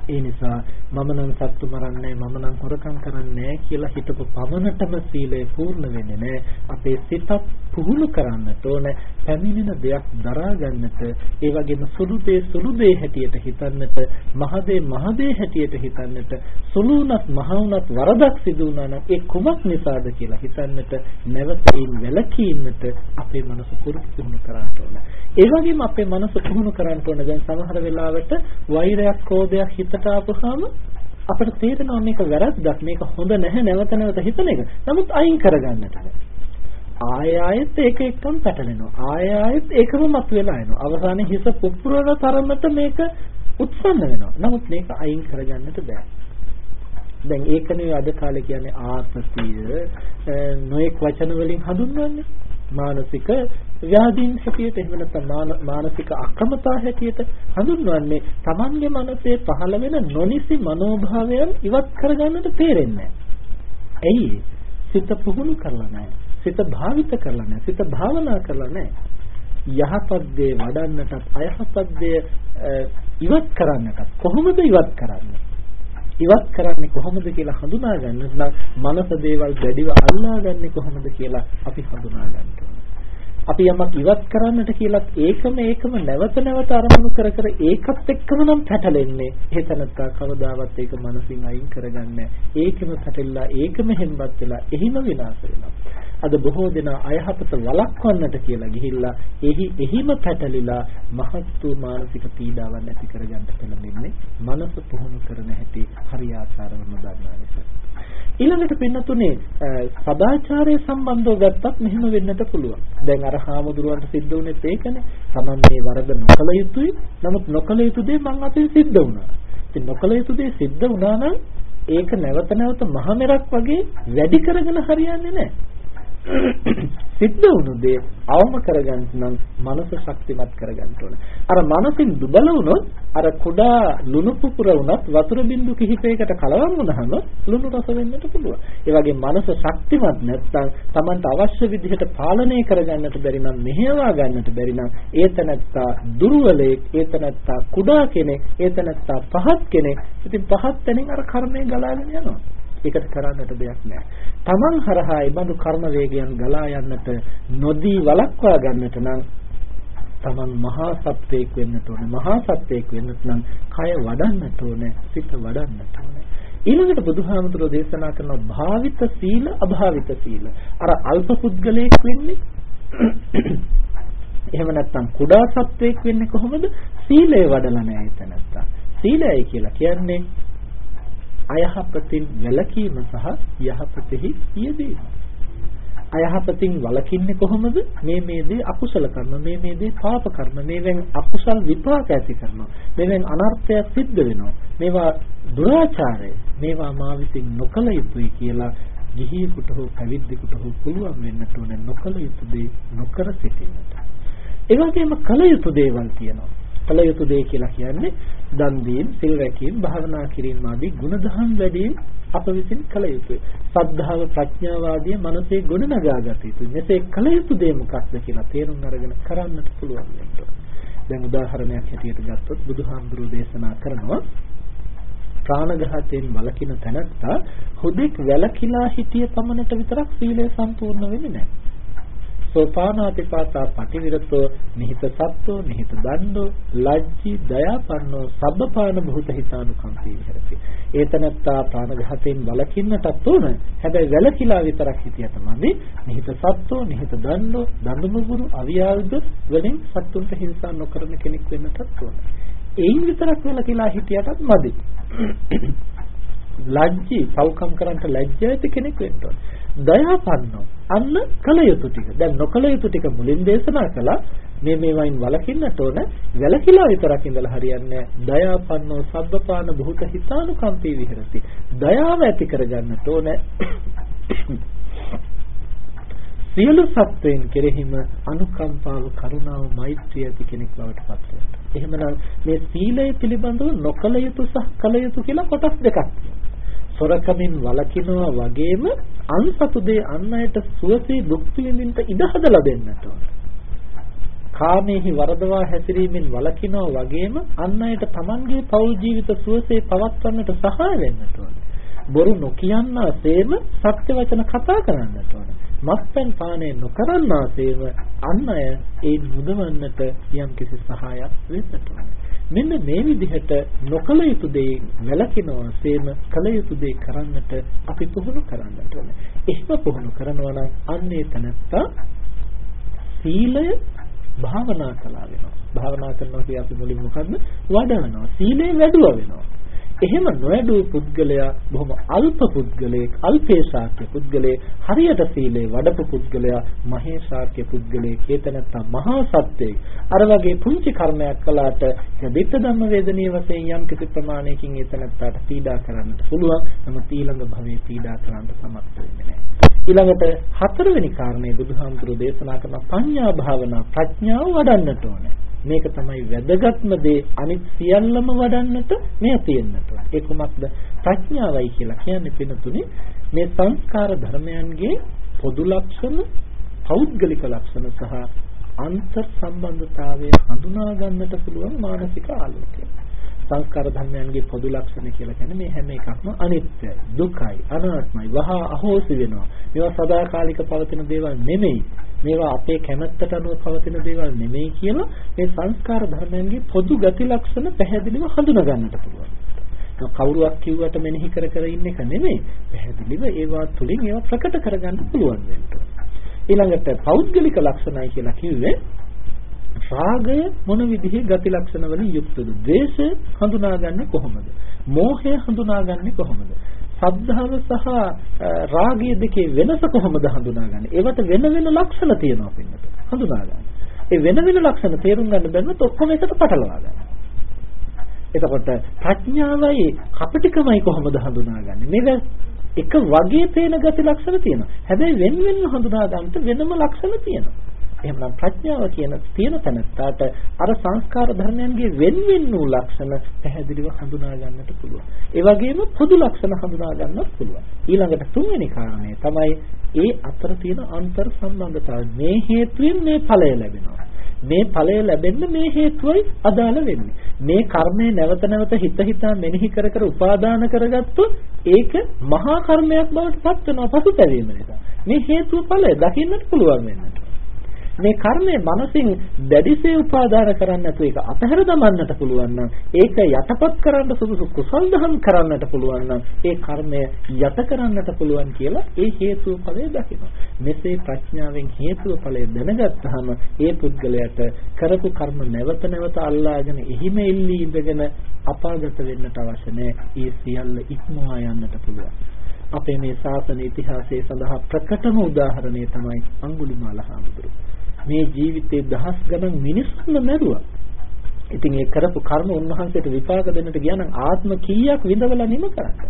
ඒ නිසා මම නම් සත්තු මරන්නේ මම නම් හොරකම් කරන්නේ කියලා හිතපු පමණටම සීලය පූර්ණ වෙන්නේ නැහැ. අපේ සිතත් පුහුණු කරන්නට ඕන පැමිණෙන දෙයක් දරා ගන්නට ඒ වගේම සුළු දේ සුළු දේ හැටියට හිතන්නට මහ දේ මහ දේ හැටියට හිතන්නට සුළු උනත් මහ උනත් වරදක් සිදු වුණා නම් ඒ කුමක් නිසාද කියලා හිතන්නට නැවත ඒන් වැළකීමට අපේ මනස පුරුදු කරන්න ඕන. ඒ වගේම අපේ මනස පුහුණු කරන්න ඕන දැන් සමහර වෙලාවට වෛරයක් ක්‍රෝධයක් හිතට ආපුවාම අපිට තේරෙනවා මේක වැරද්දක් මේක හොඳ නැහැ නැවත නැවත හිතන එක. නමුත් අයින් කරගන්නට ආය ආයෙත් ඒක එක්කම පැටලෙනවා. ආය ආයෙත් ඒකම මතුවලා එනවා. අවසානයේ හිස පුපුරන තරමට මේක උත්සන්න වෙනවා. නමුත් මේක අයින් කරගන්නට බෑ. දැන් ඒකනේ අද කාලේ කියන්නේ ආත්මතිය නොඑක් වචන වලින් හඳුන්වන්නේ. මානසික ව්‍යාධීන් හැටියට එහෙම නැත්නම් මානසික අක්‍රමතා හැටියට හඳුන්වන්නේ Tamange මනසේ පහළ වෙන නොනිසි මනෝභාවයන් ඉවත් කරගන්නට තේරෙන්නේ ඇයි සිත පුහුණු කරලා නැහැ. සිත භාවිත කරලා නැහැ. සිත භාවනා කරලා නැහැ. යහපත් දේ වඩන්නටත් අයහපත් දේ ඉවත් කරන්නටත් කොහොමද ඉවත් කරන්නේ? ඉවත් කරන්නේ කොහොමද කියලා හඳුනා ගන්න නම් මනස දේවල් දැඩිව අල්ලාගන්නේ කොහොමද කියලා අපි හඳුනා ගන්න අපි යමක් ඉවත් කරන්නට කියලා ඒකම ඒකම නැවත නැවත අරමුණු කර කර ඒකත් එක්කම නම් පැටලෙන්නේ. හේතනත්තා කවදාවත් ඒක මනසින් අයින් කරගන්නේ ඒකම පැටලලා ඒකම හෙම්බත් වෙලා එහිම විනාශ වෙනවා. අද බොහෝ දෙනා අයහපත වළක්වන්නට කියලා ගිහිල්ලා එහි එහිම පැටලිලා මහත් වූ මානසික පීඩාවක් නැති කරගන්න පෙළඹෙන්නේ මනස පුහුණු කරන හැටි හරියාකාරව නොදන්නා නිසා. ඊළඟට පින්නතුනේ සදාචාරය සම්බන්ධව ගත්තත් මෙහෙම වෙන්නට පුළුවන්. දැන් අර හාමුදුරුවන්ට සිද්ධ වුණෙත් ඒකනේ. Taman මේ වරද නොකළ යුතුයි. නමුත් නොකළ යුතු දේ මං අතේ සිද්ධ වුණා. ඉතින් නොකළ යුතු දේ සිද්ධ වුණා නම් ඒක නැවත නැවත මහමෙරක් වගේ වැඩි කරගෙන හරියන්නේ නැහැ. සිද්ධ වුණු දේ අවම කරගන්න නම් මනස ශක්තිමත් කරගන්න ඕන. අර මනසින් දුබල වුණොත් අර කුඩා ලුණු පුපුර වුණත් වතුර බින්දු කිහිපයකට කලවම් වුණාම ලුණු රස වෙන්නට පුළුවන්. ඒ වගේ මනස ශක්තිමත් නැත්නම් Tamanට අවශ්‍ය විදිහට පාලනය කරගන්නට බැරි නම් මෙහෙවා ගන්නට බැරි නම් ඒතනත්තා දුර්වලයෙක්, ඒතනත්තා කුඩා කෙනෙක්, ඒතනත්තා පහත් කෙනෙක්. ඉතින් පහත් තැනින් අර කර්මය ගලාගෙන යනවා. ඒකට කරන්නට දෙයක් නැහැ. Taman හරහා ඒ බඳු කර්ම වේගයන් ගලා යන්නට නොදී වළක්වා ගන්නට නම් Taman මහා සත්වයක් වෙන්නට ඕනේ. මහා සත්වයක් වෙන්නත් නම් කය වඩන්නට ඕනේ, සිත වඩන්නට ඕනේ. ඊළඟට බුදුහාමුදුරෝ දේශනා කරන භාවිත සීල අභාවිත සීල. අර අල්ප පුද්ගලයෙක් වෙන්නේ එහෙම නැත්නම් කුඩා සත්වයක් වෙන්නේ කොහොමද? සීලය වඩලා නැහැ එතනත්තා. සීලයයි කියලා කියන්නේ අයහපතින් වැළකීම සහ යහපතෙහි යෙදීම. අයහපතින් වළකින්නේ කොහොමද? මේ මේ දේ අකුසල කර්ම, මේ මේ දේ පාප කර්ම, මේවෙන් අකුසල් විපාක ඇති කරනවා. මේවෙන් අනර්ථයක් සිද්ධ වෙනවා. මේවා දුරාචාරය. මේවා මා විසින් නොකළ යුතුයි කියලා ගිහියෙකුට හෝ පැවිද්දෙකුට හෝ පුළුවන් වෙන්නට ඕන නොකළ යුතු දේ නොකර සිටින්නට. ඒ වගේම කළ යුතු දේවල් තියෙනවා. කළ යුතු දේ කියලා කියන්නේ දන් දීම, සිල් රැකීම, භාවනා කිරීම ආදී ගුණධම් වැඩිම අප විසින් කළ යුතුයි. සද්ධාව ප්‍රඥාව ආදී මනසේ ගොඩනගා ගත යුතුයි. මෙසේ කළ යුතු දේ මොකක්ද කියලා තේරුම් අරගෙන කරන්නට පුළුවන් වෙනවා. දැන් උදාහරණයක් හැටියට ගත්තොත් බුදුහාමුදුරුවෝ දේශනා කරනවා ප්‍රාණඝාතයෙන් වළකින තැනත්තා හුදෙක් වැළකීලා හිටිය පමණට විතරක් සීලය සම්පූර්ණ වෙන්නේ නැහැ. සෝපානාතිපාතා පටිවිරතෝ නිහිත සත්ත්වෝ නිහිත දණ්ඩෝ ලජ්ජි දයාපන්නෝ සබ්බපාන භූත හිතානුකම්පී විහෙරති. ඒතනත්තා ප්‍රාණඝාතයෙන් වළකින්නටත් උන. හැබැයි වැළකීලා විතරක් හිටියට මදි. නිහිත සත්ත්වෝ නිහිත දණ්ඩෝ දඬුමුගුරු අවියාවුද වලින් සත්තුන්ට හිංසා නොකරන කෙනෙක් වෙන්නටත් උන. එයින් විතරක් වැළකීලා හිටියටත් මදි. ලැජ්ජී පව්කම් කරන්ට ලැජ්ජ ඇති කෙනෙක් වෙන්න ඕන. දයාපන්නෝ අන්න කල යුතු ටික. දැන් නොකල යුතු ටික මුලින් දේශනා කළා. මේ මේවයින් වලකින්නට ඕන. වැලකිලා විතරක් ඉඳලා හරියන්නේ දයාපන්නෝ සබ්බපාන භූත හිතානුකම්පී විහෙරති. දයාව ඇති කරගන්නට ඕන. සියලු සත්වයන් කෙරෙහිම අනුකම්පාව කරුණාව මෛත්‍රිය ඇති කෙනෙක් බවට පත් වෙනවා. එහෙමනම් මේ සීලය පිළිබඳව නොකල යුතු සහ කල යුතු කියලා කොටස් දෙකක් තියෙනවා. සොරකමින් වළකිනවා වගේම අන්සතු දේ අන් අයට සුවසේ දුක් විඳින්න ඉඩ හදලා දෙන්නට ඕන. කාමයේහි වරදවා හැසිරීමෙන් වළකිනවා වගේම අන් අයට Tamanගේ පෞල් ජීවිත සුවසේ පවත්වන්නට සහාය වෙන්නට ඕනේ. බොරු නොකියන්නාseම සත්‍ය වචන කතා කරන්නට ඕනේ. මත්පැන් පානය නොකරන්නාseම අන් අය ඒ මුදවන්නට යම්කිසි සහායක් වෙන්නට ඕනේ. මෙන්න මේ විදිහට නොකල යුතු දේ වැළකිනවාseම කල යුතු දේ කරන්නට අපි පුහුණු කරන්නට ඕනේ. එහෙම පුහුණු කරනවා නම් අන්නේ තනත්තා සීලය භාවනා කළා වෙනවා. භාවනා කරනවා කිය අපි මුලින් මොකද්ද? වඩනවා. සීලය වැඩුවා වෙනවා. එහෙම නොයඩූ පුද්ගලයා බොහොම අල්ප පුද්ගලයෙක් අල්පේශාක්‍ය පුද්ගලයෙක් හරියට සීලේ වඩපු පුද්ගලයා මහේශාක්‍ය පුද්ගලයෙක් හේතනත්තා මහා සත්‍යයක් අර වගේ පුංචි කර්මයක් කළාට දිට්ඨ ධම්ම වේදනීය වශයෙන් යම් කිසි ප්‍රමාණයකින් ඒතනත්තාට පීඩා කරන්නට පුළුවන්. නමුත් ඊළඟ භවයේ පීඩා කරන්න සමත් වෙන්නේ නැහැ. ඊළඟට හතරවෙනි කාරණේ බුදුහාමුදුරෝ දේශනා කරන පඤ්ඤා භාවනා ප්‍රඥාව වඩන්නට ඕනේ. මේක තමයි වැදගත්ම දේ අනිත් සියල්ලම වඩන්නට මේ තියෙන්නට. ඒ කොමක්ද? ප්‍රඥාවයි කියලා කියන්නේ පිනතුනේ මේ සංස්කාර ධර්මයන්ගේ පොදු ලක්ෂණ, පෞද්ගලික ලක්ෂණ සහ අන්තර් සම්බන්ධතාවය හඳුනා ගන්නට පුළුවන් මානසික ආලෝකය. සංස්කාර ධර්මයන්ගේ පොදු ලක්ෂණ කියලා කියන්නේ මේ හැම එකක්ම අනිත්‍යයි, දුකයි, අනාත්මයි, වහා අහෝසි වෙනවා. මේවා සදාකාලික පවතින දේවල් නෙමෙයි. මේවා අපේ කැමැත්තට අනුව පවතින දේවල් නෙමෙයි කියලා මේ සංස්කාර ධර්මයන්ගේ පොදු ගති ලක්ෂණ පැහැදිලිව හඳුනා ගන්නට පුළුවන්. කවුරුවක් කිව්වට මෙනෙහි කර කර ඉන්න එක නෙමෙයි. පැහැදිලිව ඒවා තුලින් ඒවා ප්‍රකට කරගන්න පුළුවන් වෙන්න. ඊළඟට පෞද්ගලික ලක්ෂණයි කියලා කිව්වේ රාගය මොන විදිහේ ගති ලක්ෂණ වලින් යුක්තද? ද්වේෂය හඳුනාගන්නේ කොහොමද? මෝහය හඳුනාගන්නේ කොහොමද? සද්ධාව සහ රාගය දෙකේ වෙනස කොහොමද හඳුනාගන්නේ? ඒවට වෙන වෙන ලක්ෂණ තියෙනවා පින්නත. හඳුනාගන්න. ඒ වෙන වෙන ලක්ෂණ තේරුම් ගන්න බැන්නොත් ඔක්කොම එකට පටලවා ගන්න. එතකොට ප්‍රඥාවයි කපටිකමයි කොහොමද හඳුනාගන්නේ? මේක එක වගේ පේන ගති ලක්ෂණ තියෙනවා. හැබැයි වෙන වෙනම හඳුනා ගන්නට වෙනම ලක්ෂණ තියෙනවා. එහෙනම් ප්‍රඥාව කියන තියෙන තැනට අර සංස්කාර ධර්මයන්ගේ වෙන වෙන වූ ලක්ෂණ පැහැදිලිව හඳුනා ගන්නට පුළුවන්. ඒ වගේම පොදු ලක්ෂණ හඳුනා ගන්නත් පුළුවන්. ඊළඟට තුන්වෙනි කාරණය තමයි ඒ අතර තියෙන අන්තර් සම්බන්ධතාවය. මේ හේතුවෙන් මේ ඵලය ලැබෙනවා. මේ ඵලය ලැබෙන්න මේ හේතුවයි අදාළ වෙන්නේ. මේ කර්මය නැවත නැවත හිත හිතා මෙනෙහි කර කර උපාදාන කරගත්තොත් ඒක මහා කර්මයක් බවට පත් වෙනවා පසුතැවීම නිසා. මේ හේතුව ඵලය දකින්නට පුළුවන් වෙනවා. මේ කර්මය මනසින් දැඩිසේ උපාදාන කරන්නේ නැතුව ඒක අතහැර දමන්නට පුළුවන් නම් ඒක යටපත් කරන්න සුදුසු කුසල් දහම් කරන්නට පුළුවන් නම් ඒ කර්මය යට කරන්නට පුළුවන් කියලා ඒ හේතුව ඵලය දකිනවා. මෙසේ ප්‍රඥාවෙන් හේතුව ඵලය දැනගත්තාම ඒ පුද්ගලයාට කරපු කර්ම නැවත නැවත අල්ලාගෙන එහිම එල්ලී ඉඳගෙන අපාගත වෙන්නට අවශ්‍ය නැහැ. ඒ සියල්ල ඉක්මවා යන්නට පුළුවන්. අපේ මේ ශාසන ඉතිහාසයේ සඳහා ප්‍රකටම උදාහරණය තමයි අඟුලිමාල හාමුදුරුවෝ. මේ ජීවිතේ දහස් ගණන් මිනිස්සුන්ව මැරුවා. ඉතින් ඒ කරපු කර්ම උන්වහන්සේට විපාක දෙන්නට ගියා නම් ආත්ම කීයක් විඳවලා නිම කරන්නේ.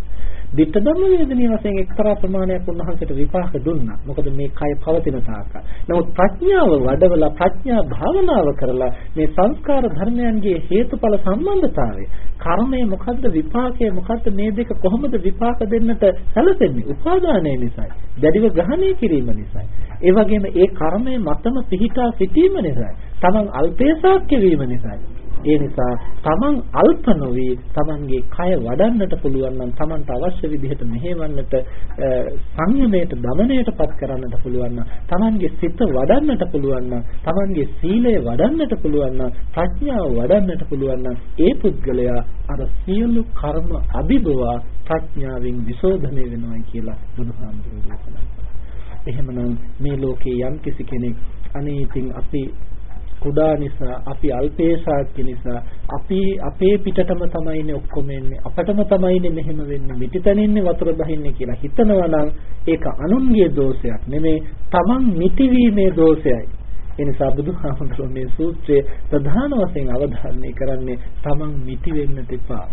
ditta dhamma වේදනීය වශයෙන් එක්තරා ප්‍රමාණයක් උන්වහන්සේට විපාක දුන්නා. මොකද මේ කය පවතින තාක්ක. නමුත් ප්‍රඥාව වඩවලා ප්‍රඥා භාවනාව කරලා මේ සංස්කාර ධර්මයන්ගේ හේතුඵල සම්බන්ධතාවය කර්මය මොකද්ද විපාකය මොකද්ද මේ දෙක කොහොමද විපාක දෙන්නට සැලසෙන්නේ? උපාදානය නිසායි. දැඩිව ග්‍රහණය කිරීම නිසායි. ඒ වගේම ඒ කර්මය මතම පිහිටා සිටීම නිසායි. Taman අල්පේසාක්‍ය වීම නිසායි. ඒ නිසා Taman අල්ප නොවි Tamanගේ කය වඩන්නට පුළුවන් නම් Tamanට අවශ්‍ය විදිහට මෙහෙවන්නට සංයමයට දමනයටපත් කරන්නට පුළුවන් නම් Tamanගේ සිත වඩන්නට පුළුවන් නම් Tamanගේ සීලය වඩන්නට පුළුවන් නම් ප්‍රඥාව වඩන්නට පුළුවන් නම් ඒ පුද්ගලයා අර සියලු කර්ම අභිබවා ප්‍රඥාවෙන් විසෝධනය වෙනවා කියලා බුදුහාමුදුරුවෝ දේශනා කළා. එහෙමනම් මේ ලෝකේ යම් කිසි කෙනෙක් අනේ ඉතින් අපි කුඩා නිසා අපි අල්පේශාක්‍ය නිසා අපි අපේ පිටටම තමයිනේ ඔක්කොම එන්නේ අපටම තමයිනේ මෙහෙම වෙන්නේ මිටිතනින්නේ වතුර බහින්නේ කියලා හිතනවා නම් ඒක අනුන්ගේ දෝෂයක් නෙමේ තමන් මිටිවීමේ දෝෂයයි ඒ නිසා බුදුහාමුදුරුවෝ මේ සූත්‍රයේ ප්‍රධාන වශයෙන් අවධාරණය කරන්නේ තමන් මිටි වෙන්නට එපා.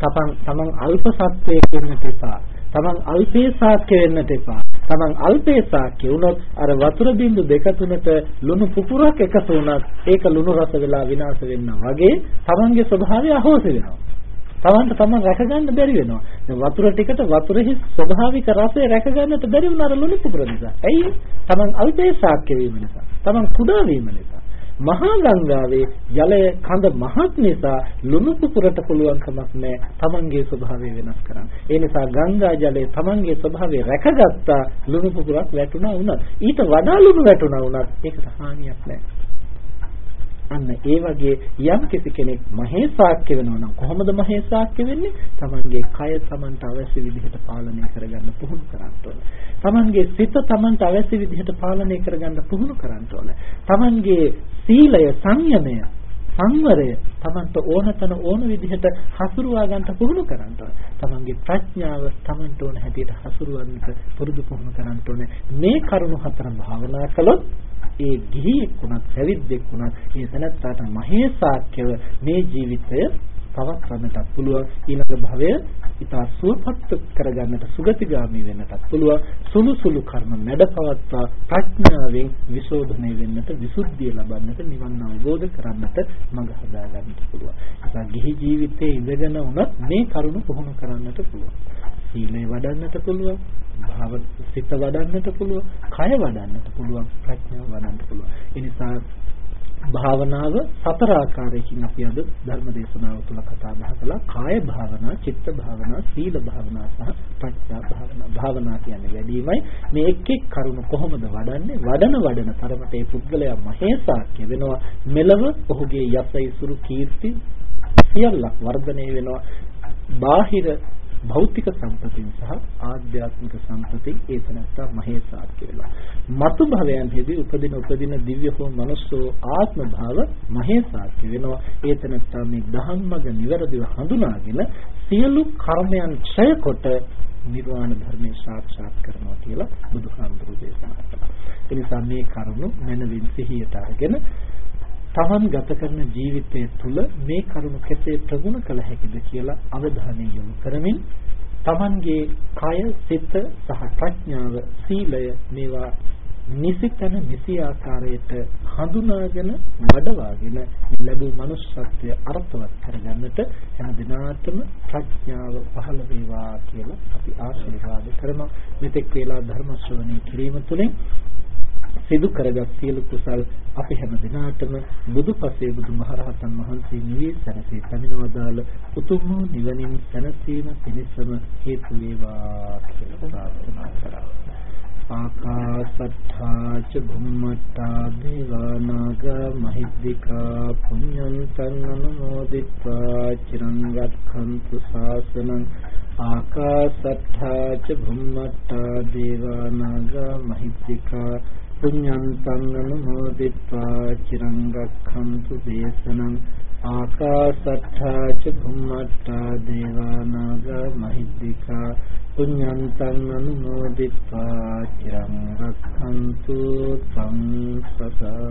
තමන් තමන් අල්ප සත්වයෙක් වෙන්නට එපා. තමන් අල්පේසාක්‍ය වෙන්නට එපා. තමන් අල්පේසාක්‍ය වුණොත් අර වතුර බින්දු දෙක තුනට ලුණු පුපුරක් එකතු වුණත් ඒක ලුණු රස වෙලා විනාශ වෙනවා වගේ තමන්ගේ ස්වභාවය අහෝසි වෙනවා. තමන්ට තමන් රැකගන්න බැරි වෙනවා. දැන් වතුර ටිකට වතුරෙහි ස්වභාවික රසය රැකගන්නට බැරි වුණා අර ලුණු පුපුර නිසා. ඇයි? තමන් අල්පේසාක්‍ය වීම නිසා. තමන් කුඩා වීම නිසා. මහා ගංගාවේ ජලය කඳ මහත් නිසා ලුණු පුපුරට පුළුවන් කමක් නැහැ තමන්ගේ ස්වභාවය වෙනස් කරන්න. ඒ නිසා ගංගා ජලය තමන්ගේ ස්වභාවය රැකගත්තා ලුණු පුපුරක් වැටුණා වුණත් ඊට වඩා ලුණු වැටුණා වුණත් ඒකට හානියක් නැහැ. අන්න ඒ වගේ යම් කිසි කෙනෙක් මහේසාක්‍ය වෙනවා නම් කොහොමද මහේසාක්‍ය වෙන්නේ? Tamanගේ කය Tamanට අවශ්‍ය විදිහට පාලනය කරගන්න පුහුණු කරන්න ඕනේ. Tamanගේ සිත Tamanට අවශ්‍ය විදිහට පාලනය කරගන්න පුහුණු කරන්න ඕනේ. Tamanගේ සීලය සංයමය සංවරය තමන්ට ඕනතන ඕන විදිහට හසුරුවා ගන්න පුහුණු කරන්න ඕනේ. තමන්ගේ ප්‍රඥාව තමන්ට ඕන හැටියට හසුරුවන්නට පුරුදු පුහුණු කරන්න ඕනේ. මේ කරුණු හතර භාවනා කළොත් ඒ ගිහියෙක් වුණත් පැවිද්දෙක් වුණත් මේ සනත්තාට මහේසාක්‍යව මේ ජීවිතය පවත්වන්නට පුළුවන් ඊළඟ භවය ඉතා සුවපත් කරගන්නට සුගතිගාමි වෙන්නටත් පුළුවන් සුළු සුළු කර්ම මැඩපවත්වා ප්‍රඥාවෙන් විශෝධනය වෙන්නට විසුද්ධිය ලබන්නට නිවන් අවබෝධ කරන්නට මඟ හදා ගන්නට පුළුවන්. ඒ ගිහි ජීවිතයේ ඉඳගෙන උනත් මේ කරුණ පුහුණු කරන්නට පුළුවන්. සීලය වඩන්නට පුළුවන් භාව සිත වඩන්නට පුළුවන් කය වඩන්නට පුළුවන් ප්‍රඥාව වඩන්නට පුළුවන් ඒ නිසා භාවනාව සතර ආකාරයකින් අපි අද ධර්ම දේශනාව තුළ කතා බහ කළා කාය භාවනා, චිත්ත භාවනා, සීල භාවනා සහ ප්‍රඥා භාවනා. භාවනා කියන්නේ වැඩිමයි මේ එක් එක් කරුණු කොහොමද වඩන්නේ? වඩන වඩන තරමට ඒ පුද්ගලයා මහේසාක්‍ය වෙනවා. මෙලව ඔහුගේ යස ඉසුරු කීර්ති සියල්ලක් වර්ධනය වෙනවා. බාහිර භෞතික සම්පතින් සහ ආධ්‍යාත්මික සම්පතින් ඒ තනත්තා මහේසාක්‍ය වෙනවා. මතු භවයන්හිදී උපදින උපදින දිව්‍ය හෝ මනුස්සෝ ආත්ම භාව මහේසාක්‍ය වෙනවා. ඒ තනත්තා මේ ධම්මග නිවැරදිව හඳුනාගෙන සියලු කර්මයන් ක්ෂය කොට නිර්වාණ ධර්මයේ සාක්ෂාත් කරනවා කියලා බුදුහාමුදුරු දේශනා කළා. ඒ නිසා මේ කරුණු මනවින් සිහියට අරගෙන තමන් ගත කරන ජීවිතය තුළ මේ කරුණු කෙසේ ප්‍රගුණ කළ හැකිද කියලා අවධානය යොමු කරමින් තමන්ගේ කය සිත සහ ප්‍රඥාව සීලය මේවා නිසිතන නිසි ආකාරයට හඳුනාගෙන වඩවාගෙන ලැබූ manussත්වය අර්ථවත් කරගන්නට හැම දිනාටම ප්‍රඥාව පහළ වේවා කියලා අපි ආශිර්වාද කරනවා මෙතෙක් වේලා ධර්ම ශ්‍රවණය කිරීම තුළින් සිදු කරගත් සියලු කුසල් අපි හැම දිනාටම බුදු පසේ බුදු මහරහතන් වහන්සේ නිවේ සැනසී පැමිණවදාල උතුම් වූ නිවනින් සැනසීම පිණිසම හේතු වේවා කියලා ප්‍රාර්ථනා කරා. ආකාසත්තා ච භුම්මත්තා දේවා නාග මහිද්దికා පුඤ්ඤන්තං නමෝදිත්වා චිරං රක්ඛන්තු ශාසනං ආකාසත්තා ච භුම්මත්තා දේවා නාග මහිද්దికා පුඤ්ඤන්තං අනුමෝදිත්වා චිරං රක්ඛන්තු දේශනං ආකාසට්ඨා ච භුම්මට්ඨා දේවානාග මහිද්దికා පුඤ්ඤන්තං අනුමෝදිත්වා චිරං රක්ඛන්තු සංසසා